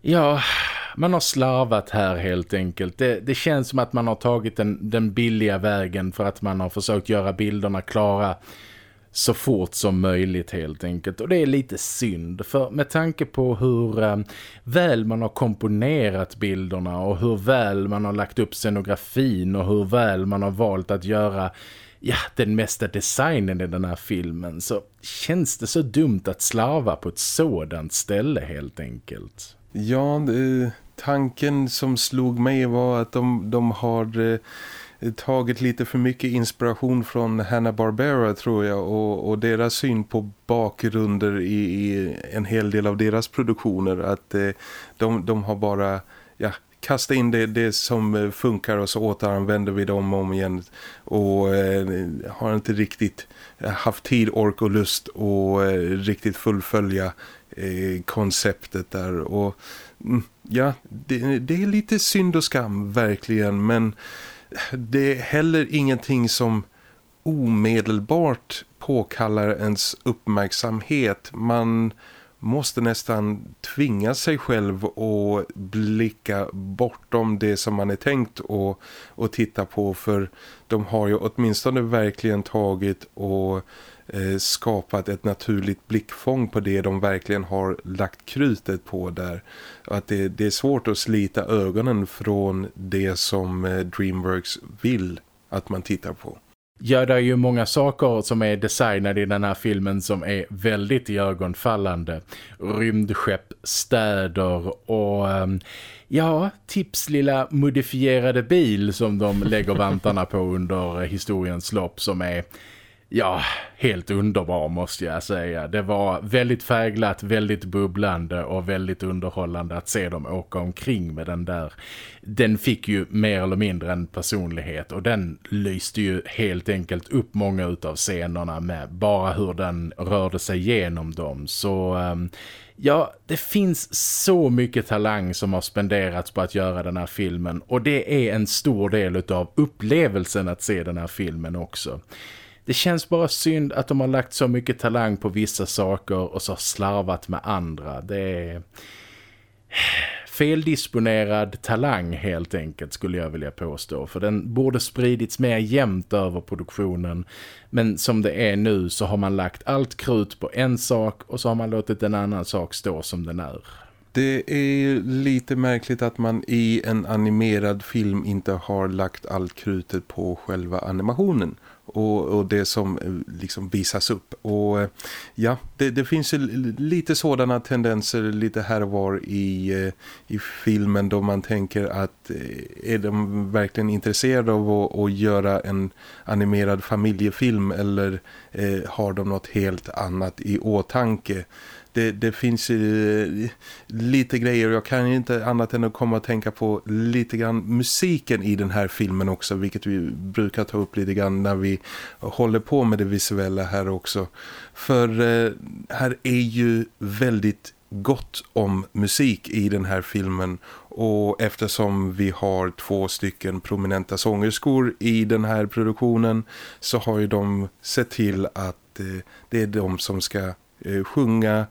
[SPEAKER 1] ja, man har slarvat här helt enkelt. Det, det känns som att man har tagit den, den billiga vägen för att man har försökt göra bilderna klara så fort som möjligt helt enkelt. Och det är lite synd för med tanke på hur eh, väl man har komponerat bilderna och hur väl man har lagt upp scenografin och hur väl man har valt att göra ja, den mesta designen i den här filmen så känns det så dumt att slarva på ett sådant ställe helt enkelt.
[SPEAKER 2] Ja, det, tanken som slog mig var att de, de har... Eh tagit lite för mycket inspiration från Hanna-Barbera tror jag och, och, deras syn på bakgrunder i, i, en hel del av deras produktioner. Att eh, de, de har bara ja, kasta in det, det som eh, funkar och så återanvänder vi dem om igen. Och eh, har inte riktigt eh, haft tid, ork och lust och eh, riktigt fullfölja eh, konceptet där. Och mm, ja, det, det är lite synd och skam verkligen men det är heller ingenting som omedelbart påkallar ens uppmärksamhet. Man måste nästan tvinga sig själv att blicka bortom det som man är tänkt och, och titta på för de har ju åtminstone verkligen tagit och Eh, skapat ett naturligt blickfång på det de verkligen har lagt krutet på där. Att det, det är svårt att slita ögonen från det som eh, Dreamworks vill att man tittar på.
[SPEAKER 1] Ja, det är ju många saker som är designade i den här filmen som är väldigt ögonfallande. Rymdskepp, städer och... Ehm, ja, tips lilla modifierade bil som de lägger vantarna på under historiens lopp som är ja, helt underbar måste jag säga. Det var väldigt färgglatt, väldigt bubblande och väldigt underhållande att se dem åka omkring med den där. Den fick ju mer eller mindre en personlighet och den lyste ju helt enkelt upp många utav scenerna med bara hur den rörde sig genom dem. Så... Ehm, ja, det finns så mycket talang som har spenderats på att göra den här filmen och det är en stor del av upplevelsen att se den här filmen också. Det känns bara synd att de har lagt så mycket talang på vissa saker och så slarvat med andra. Det är feldisponerad talang helt enkelt skulle jag vilja påstå. För den borde spridits mer jämnt över produktionen. Men som det är nu så har man lagt allt krut på en sak och så har man låtit en annan sak stå som den är
[SPEAKER 2] Det är lite märkligt att man i en animerad film inte har lagt allt krutet på själva animationen och, och det som eh, liksom visas upp. Och eh, ja, det, det finns ju lite sådana tendenser lite här och var i, eh, i filmen då man tänker att är de verkligen intresserade av att, att göra en animerad familjefilm eller eh, har de något helt annat i åtanke? Det, det finns ju lite grejer. Jag kan inte annat än att komma och tänka på lite grann musiken i den här filmen också. Vilket vi brukar ta upp lite grann när vi håller på med det visuella här också. För eh, här är ju väldigt gott om musik i den här filmen och eftersom vi har två stycken prominenta sångerskor i den här produktionen så har ju de sett till att eh, det är de som ska eh, sjunga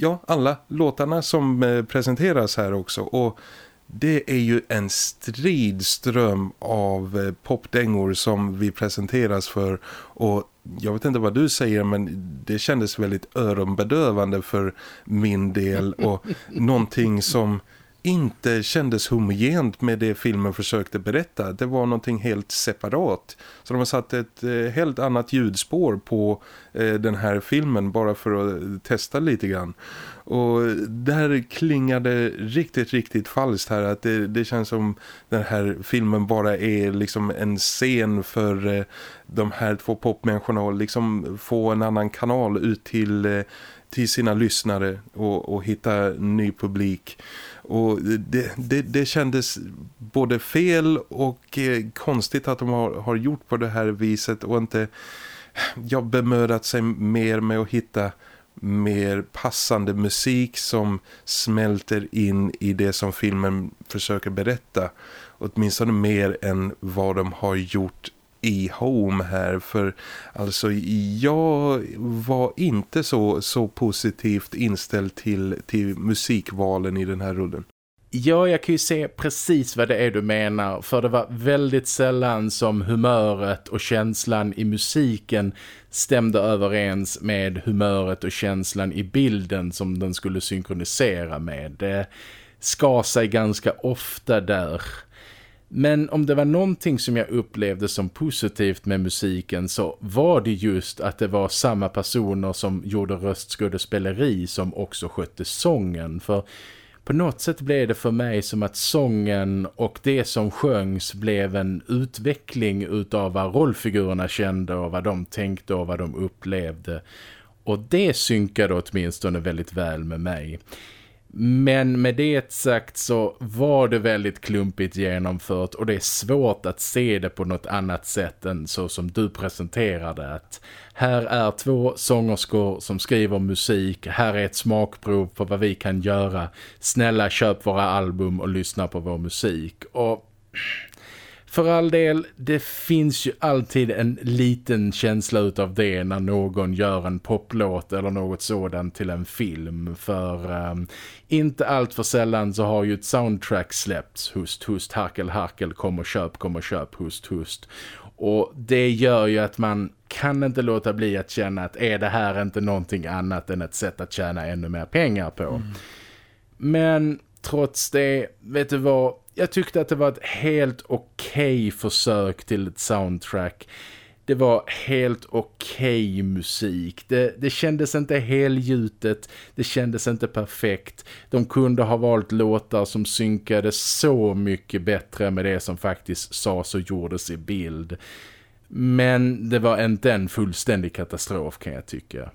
[SPEAKER 2] ja, alla låtarna som eh, presenteras här också. Och det är ju en stridström av eh, popdängor som vi presenteras för. Och jag vet inte vad du säger men det kändes väldigt öronbedövande för min del. Och någonting som inte kändes homogent med det filmen försökte berätta. Det var någonting helt separat. Så de har satt ett eh, helt annat ljudspår på eh, den här filmen bara för att testa lite grann. Och där klingade riktigt, riktigt falskt här att det, det, känns som den här filmen bara är liksom en scen för eh, de här två popmänniskorna och liksom få en annan kanal ut till, till sina lyssnare och, och hitta ny publik. Och det, det, det kändes både fel och eh, konstigt att de har, har gjort på det här viset och inte jag bemödat sig mer med att hitta mer passande musik som smälter in i det som filmen försöker berätta. Åtminstone mer än vad de har gjort i Home här för alltså jag var inte så, så positivt inställd till, till musikvalen i den här rullen.
[SPEAKER 1] Ja, jag kan ju se precis vad det är du menar för det var väldigt sällan som humöret och känslan i musiken stämde överens med humöret och känslan i bilden som den skulle synkronisera med. Det ska sig ganska ofta där. Men om det var någonting som jag upplevde som positivt med musiken så var det just att det var samma personer som gjorde röstskådespeleri som också skötte sången. För på något sätt blev det för mig som att sången och det som sjöngs blev en utveckling utav vad rollfigurerna kände och vad de tänkte och vad de upplevde. Och det synkade åtminstone väldigt väl med mig. Men med det sagt så var det väldigt klumpigt genomfört och det är svårt att se det på något annat sätt än så som du presenterade att här är två sångerskor som skriver musik, här är ett smakprov på vad vi kan göra. Snälla köp våra album och lyssna på vår musik och för all del, det finns ju alltid en liten känsla utav det när någon gör en poplåt eller något sådant till en film. För um, inte allt för sällan så har ju ett soundtrack släppts. Hust, hust, harkel, harkel, kom och köp, kom och köp, hust, hust. Och det gör ju att man kan inte låta bli att känna att är det här inte någonting annat än ett sätt att tjäna ännu mer pengar på. Mm. Men trots det, vet du vad, jag tyckte att det var ett helt okej okay försök till ett soundtrack. Det var helt okej okay musik. Det, det kändes inte helgjutet. Det kändes inte perfekt. De kunde ha valt låtar som synkade så mycket bättre med det som faktiskt sades och gjordes i bild. Men det var inte en fullständig katastrof kan jag tycka.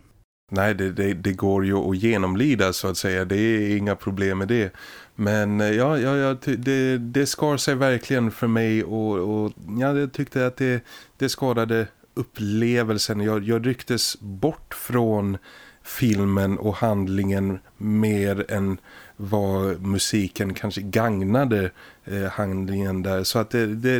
[SPEAKER 2] Nej, det, det, det, går ju att genomlida så att säga. Det är inga problem med det. Men eh, ja, ja, ja det, det skar sig verkligen för mig och, och ja, jag tyckte att det, det skadade upplevelsen. Jag, jag rycktes bort från filmen och handlingen mer än vad musiken kanske gagnade eh, handlingen där. Så att det, det,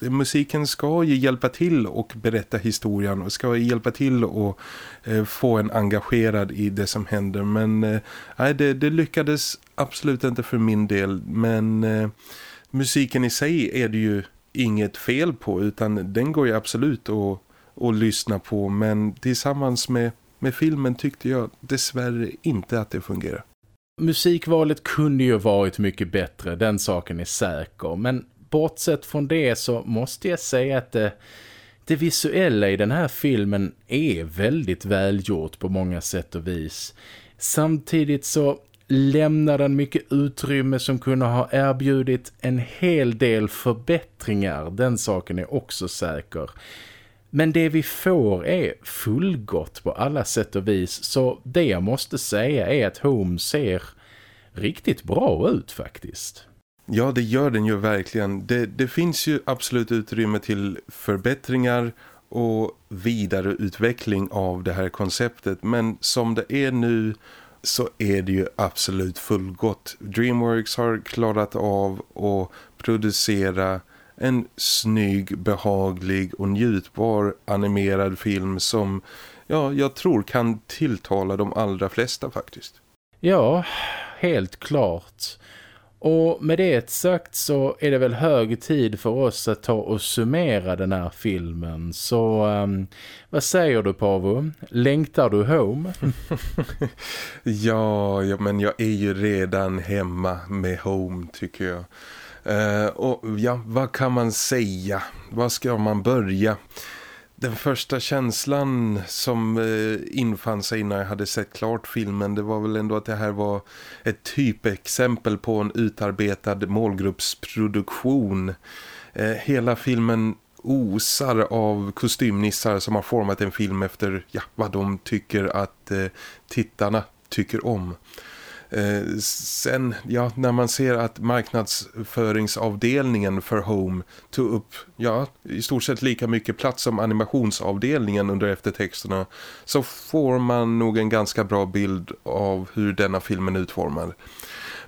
[SPEAKER 2] det, musiken ska ju hjälpa till och berätta historien och ska hjälpa till och eh, få en engagerad i det som händer. Men eh, det, det lyckades absolut inte för min del. Men eh, musiken i sig är det ju inget fel på utan den går ju absolut att, att lyssna på. Men tillsammans med, med filmen tyckte jag dessvärre inte att det fungerar.
[SPEAKER 1] Musikvalet kunde ju varit mycket bättre, den saken är säker. Men bortsett från det så måste jag säga att det, det visuella i den här filmen är väldigt välgjort på många sätt och vis. Samtidigt så lämnar den mycket utrymme som kunde ha erbjudit en hel del förbättringar. Den saken är också säker. Men det vi får är fullgott på alla sätt och vis. Så det jag måste säga är att Home ser riktigt bra ut faktiskt.
[SPEAKER 2] Ja, det gör den ju verkligen. Det, det finns ju absolut utrymme till förbättringar och vidareutveckling av det här konceptet. Men som det är nu så är det ju absolut fullgott. Dreamworks har klarat av att producera en snygg, behaglig och njutbar animerad film som ja, jag tror kan tilltala de allra flesta faktiskt.
[SPEAKER 1] Ja, helt klart. Och med det sagt så är det väl hög tid för oss att ta och summera den här filmen. Så um, vad säger du Pavo? Längtar du home?
[SPEAKER 2] ja, ja, men jag är ju redan hemma med home tycker jag. Uh, och ja, vad kan man säga? Vad ska man börja? Den första känslan som eh, infann sig när jag hade sett klart filmen det var väl ändå att det här var ett typexempel på en utarbetad målgruppsproduktion. Eh, hela filmen osar av kostymnissar som har format en film efter ja, vad de tycker att eh, tittarna tycker om. Eh, sen, ja, när man ser att marknadsföringsavdelningen för Home tog upp, ja, i stort sett lika mycket plats som animationsavdelningen under eftertexterna så får man nog en ganska bra bild av hur denna filmen är utformad.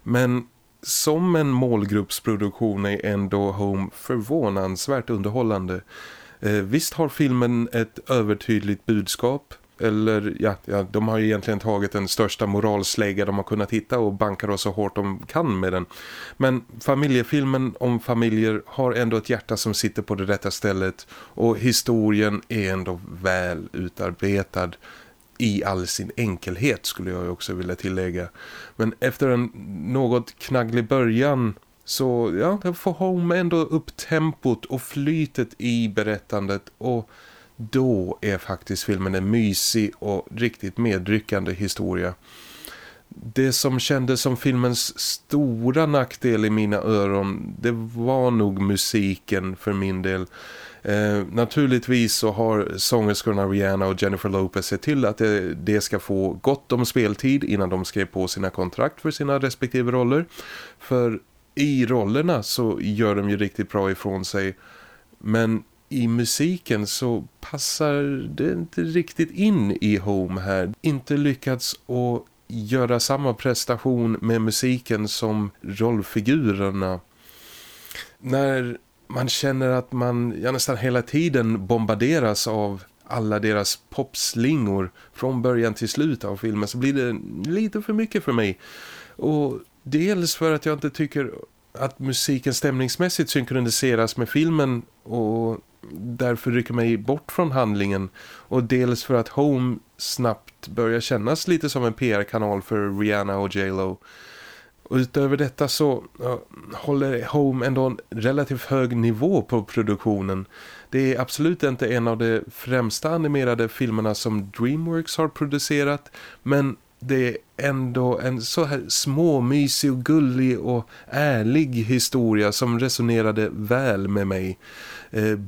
[SPEAKER 2] Men som en målgruppsproduktion är ändå Home förvånansvärt underhållande. Eh, visst har filmen ett övertydligt budskap eller ja, ja, de har ju egentligen tagit den största moralslägga de har kunnat hitta och bankar oss så hårt de kan med den. Men familjefilmen om familjer har ändå ett hjärta som sitter på det rätta stället och historien är ändå väl utarbetad i all sin enkelhet skulle jag också vilja tillägga. Men efter en något knagglig början så ja, får Home ändå upp tempot och flytet i berättandet och då är faktiskt filmen en mysig och riktigt medryckande historia. Det som kändes som filmens stora nackdel i mina öron det var nog musiken för min del. Eh, naturligtvis så har sångerskorna Rihanna och Jennifer Lopez sett till att det, det, ska få gott om speltid innan de skrev på sina kontrakt för sina respektive roller. För i rollerna så gör de ju riktigt bra ifrån sig. Men i musiken så passar det inte riktigt in i Home här. Inte lyckats att göra samma prestation med musiken som rollfigurerna. När man känner att man ja, nästan hela tiden bombarderas av alla deras popslingor från början till slut av filmen så blir det lite för mycket för mig. Och dels för att jag inte tycker att musiken stämningsmässigt synkroniseras med filmen och därför rycker mig bort från handlingen och dels för att Home snabbt börjar kännas lite som en PR-kanal för Rihanna och J.Lo. Och utöver detta så ja, håller Home ändå en relativt hög nivå på produktionen. Det är absolut inte en av de främsta animerade filmerna som Dreamworks har producerat men det är ändå en så här småmysig och gullig och ärlig historia som resonerade väl med mig. Eh,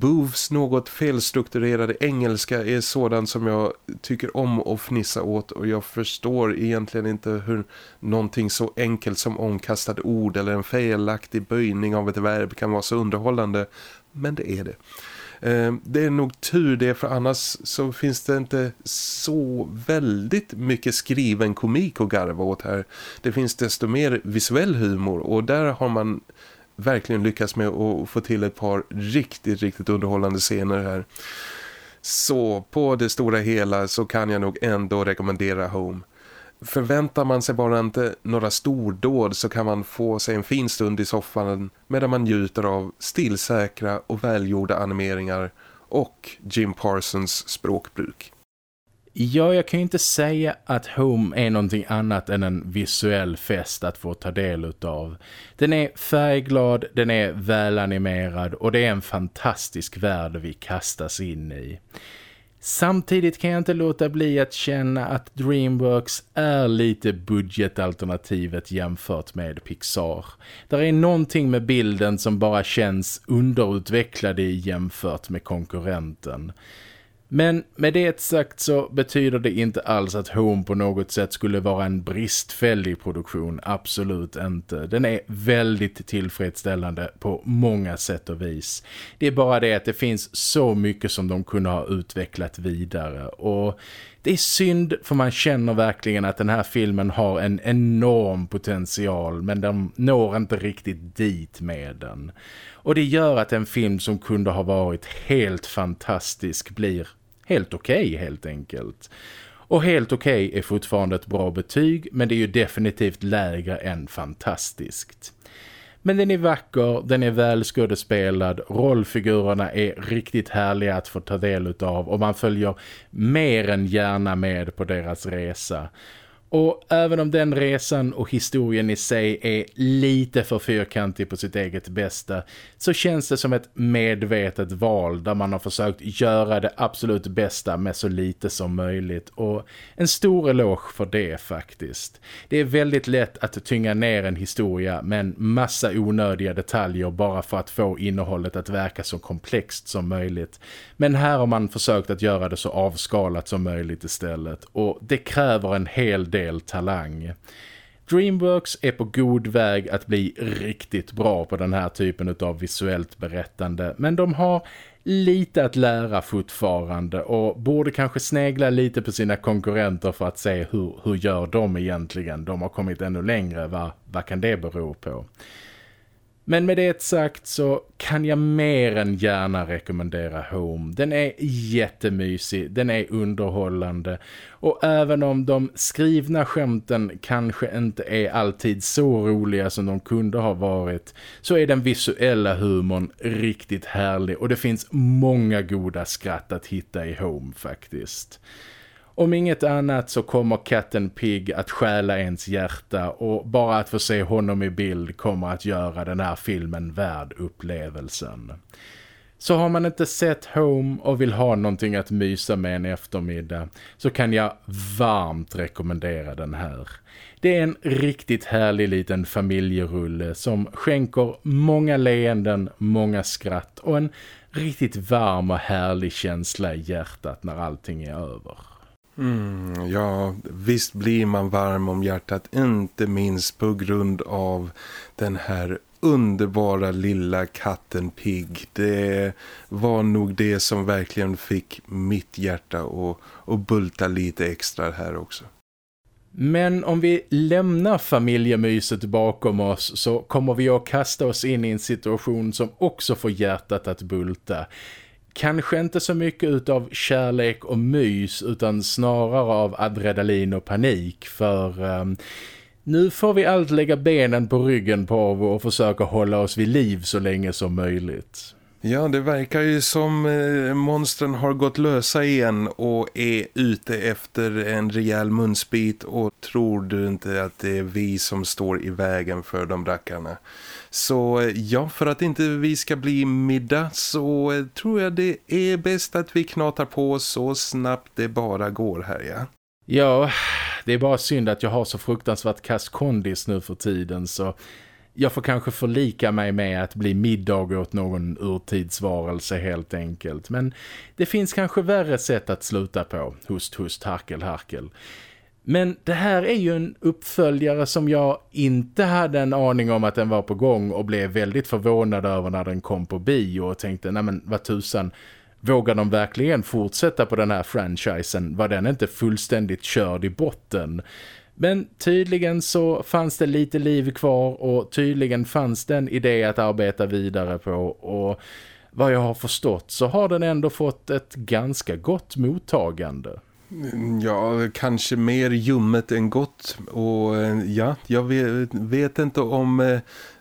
[SPEAKER 2] något felstrukturerade engelska är sådant som jag tycker om att fnissa åt och jag förstår egentligen inte hur någonting så enkelt som omkastade ord eller en felaktig böjning av ett verb kan vara så underhållande. Men det är det. Eh, det är nog tur det för annars så finns det inte så väldigt mycket skriven komik och garva åt här. Det finns desto mer visuell humor och där har man verkligen lyckats med att få till ett par riktigt, riktigt underhållande scener här. Så på det stora hela så kan jag nog ändå rekommendera Home. Förväntar man sig bara inte några stordåd så kan man få sig en fin stund i soffan medan man njuter av stillsäkra och välgjorda animeringar och Jim Parsons språkbruk.
[SPEAKER 1] Ja, jag kan ju inte säga att Home är någonting annat än en visuell fest att få ta del utav. Den är färgglad, den är välanimerad och det är en fantastisk värld vi kastas in i. Samtidigt kan jag inte låta bli att känna att Dreamworks är lite budgetalternativet jämfört med Pixar. Där är någonting med bilden som bara känns underutvecklade jämfört med konkurrenten. Men med det sagt så betyder det inte alls att Home på något sätt skulle vara en bristfällig produktion. Absolut inte. Den är väldigt tillfredsställande på många sätt och vis. Det är bara det att det finns så mycket som de kunde ha utvecklat vidare. Och det är synd för man känner verkligen att den här filmen har en enorm potential men de når inte riktigt dit med den. Och det gör att en film som kunde ha varit helt fantastisk blir helt okej okay, helt enkelt. Och helt okej okay är fortfarande ett bra betyg men det är ju definitivt lägre än fantastiskt. Men den är vacker, den är välskådespelad, rollfigurerna är riktigt härliga att få ta del av och man följer mer än gärna med på deras resa. Och även om den resan och historien i sig är lite för fyrkantig på sitt eget bästa så känns det som ett medvetet val där man har försökt göra det absolut bästa med så lite som möjligt och en stor eloge för det faktiskt. Det är väldigt lätt att tynga ner en historia med en massa onödiga detaljer bara för att få innehållet att verka så komplext som möjligt. Men här har man försökt att göra det så avskalat som möjligt istället och det kräver en hel del del talang. Dreamworks är på god väg att bli riktigt bra på den här typen av visuellt berättande men de har lite att lära fortfarande och borde kanske snegla lite på sina konkurrenter för att se hur, hur gör de egentligen. De har kommit ännu längre, va? vad kan det bero på? Men med det sagt så kan jag mer än gärna rekommendera Home. Den är jättemysig, den är underhållande och även om de skrivna skämten kanske inte är alltid så roliga som de kunde ha varit så är den visuella humorn riktigt härlig och det finns många goda skratt att hitta i Home faktiskt. Om inget annat så kommer katten Pig att stjäla ens hjärta och bara att få se honom i bild kommer att göra den här filmen värd upplevelsen. Så har man inte sett Home och vill ha någonting att mysa med en eftermiddag så kan jag varmt rekommendera den här. Det är en riktigt härlig liten familjerulle som skänker många leenden, många skratt och en riktigt varm och härlig känsla i hjärtat när allting är över.
[SPEAKER 2] Mm, ja, visst blir man varm om hjärtat, inte minst på grund av den här underbara lilla katten Pig. Det var nog det som verkligen fick mitt hjärta att, att bulta lite extra här också.
[SPEAKER 1] Men om vi lämnar familjemyset bakom oss så kommer vi att kasta oss in i en situation som också får hjärtat att bulta. Kanske inte så mycket av kärlek och mys utan snarare av adrenalin och panik för um, nu får vi allt lägga benen på ryggen på och försöka hålla oss vid liv så länge som möjligt.
[SPEAKER 2] Ja, det verkar ju som eh, monstren har gått lösa igen och är ute efter en rejäl munsbit och tror du inte att det är vi som står i vägen för de rackarna. Så ja, för att inte vi ska bli middag så tror jag det är bäst att vi knatar på så snabbt det bara går här, ja.
[SPEAKER 1] Ja, det är bara synd att jag har så fruktansvärt kass kondis nu för tiden så jag får kanske förlika mig med att bli middag åt någon urtidsvarelse helt enkelt. Men det finns kanske värre sätt att sluta på. Hust, hust, harkel, harkel. Men det här är ju en uppföljare som jag inte hade en aning om att den var på gång och blev väldigt förvånad över när den kom på bio och tänkte, nej men vad tusan, vågar de verkligen fortsätta på den här franchisen? Var den inte fullständigt körd i botten? Men tydligen så fanns det lite liv kvar och tydligen fanns det en idé att arbeta vidare på och vad jag har förstått så har den ändå fått ett ganska gott mottagande.
[SPEAKER 2] Ja, kanske mer ljummet än gott. Och eh, ja, jag vet, vet inte om eh,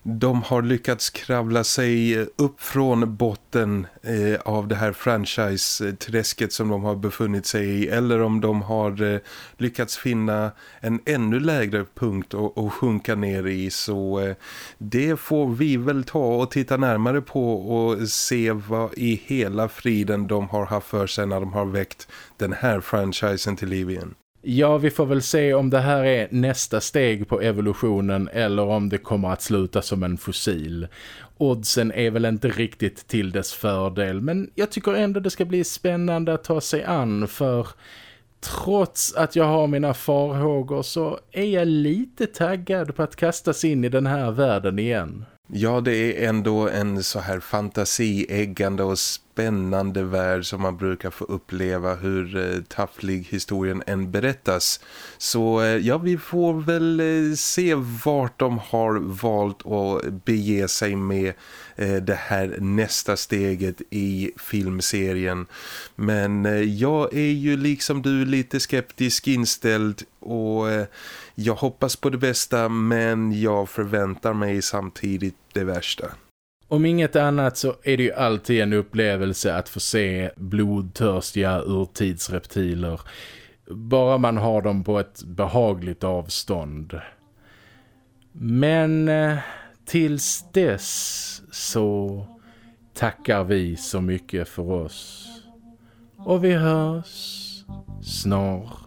[SPEAKER 2] de har lyckats kravla sig upp från botten eh, av det här franchise-träsket som de har befunnit sig i eller om de har eh, lyckats finna en ännu lägre punkt att sjunka ner i. Så eh, det får vi väl ta och titta närmare på och se vad i hela friden de har haft för sig när de har väckt den här franchisen till liv igen.
[SPEAKER 1] Ja, vi får väl se om det här är nästa steg på evolutionen eller om det kommer att sluta som en fossil. Oddsen är väl inte riktigt till dess fördel, men jag tycker ändå det ska bli spännande att ta sig an för trots att jag har mina farhågor så är jag lite taggad på att kastas in i den här världen igen.
[SPEAKER 2] Ja, det är ändå en så här fantasieggande och spännande värld som man brukar få uppleva hur eh, tafflig historien än berättas. Så eh, ja, vi får väl eh, se vart de har valt att bege sig med det här nästa steget i filmserien. Men jag är ju liksom du lite skeptisk inställd och jag hoppas på det bästa men jag förväntar mig samtidigt det värsta.
[SPEAKER 1] Om inget annat så är det ju alltid en upplevelse att få se blodtörstiga urtidsreptiler. Bara man har dem på ett behagligt avstånd. Men eh, tills dess så tackar vi så mycket för oss. Och vi hörs snart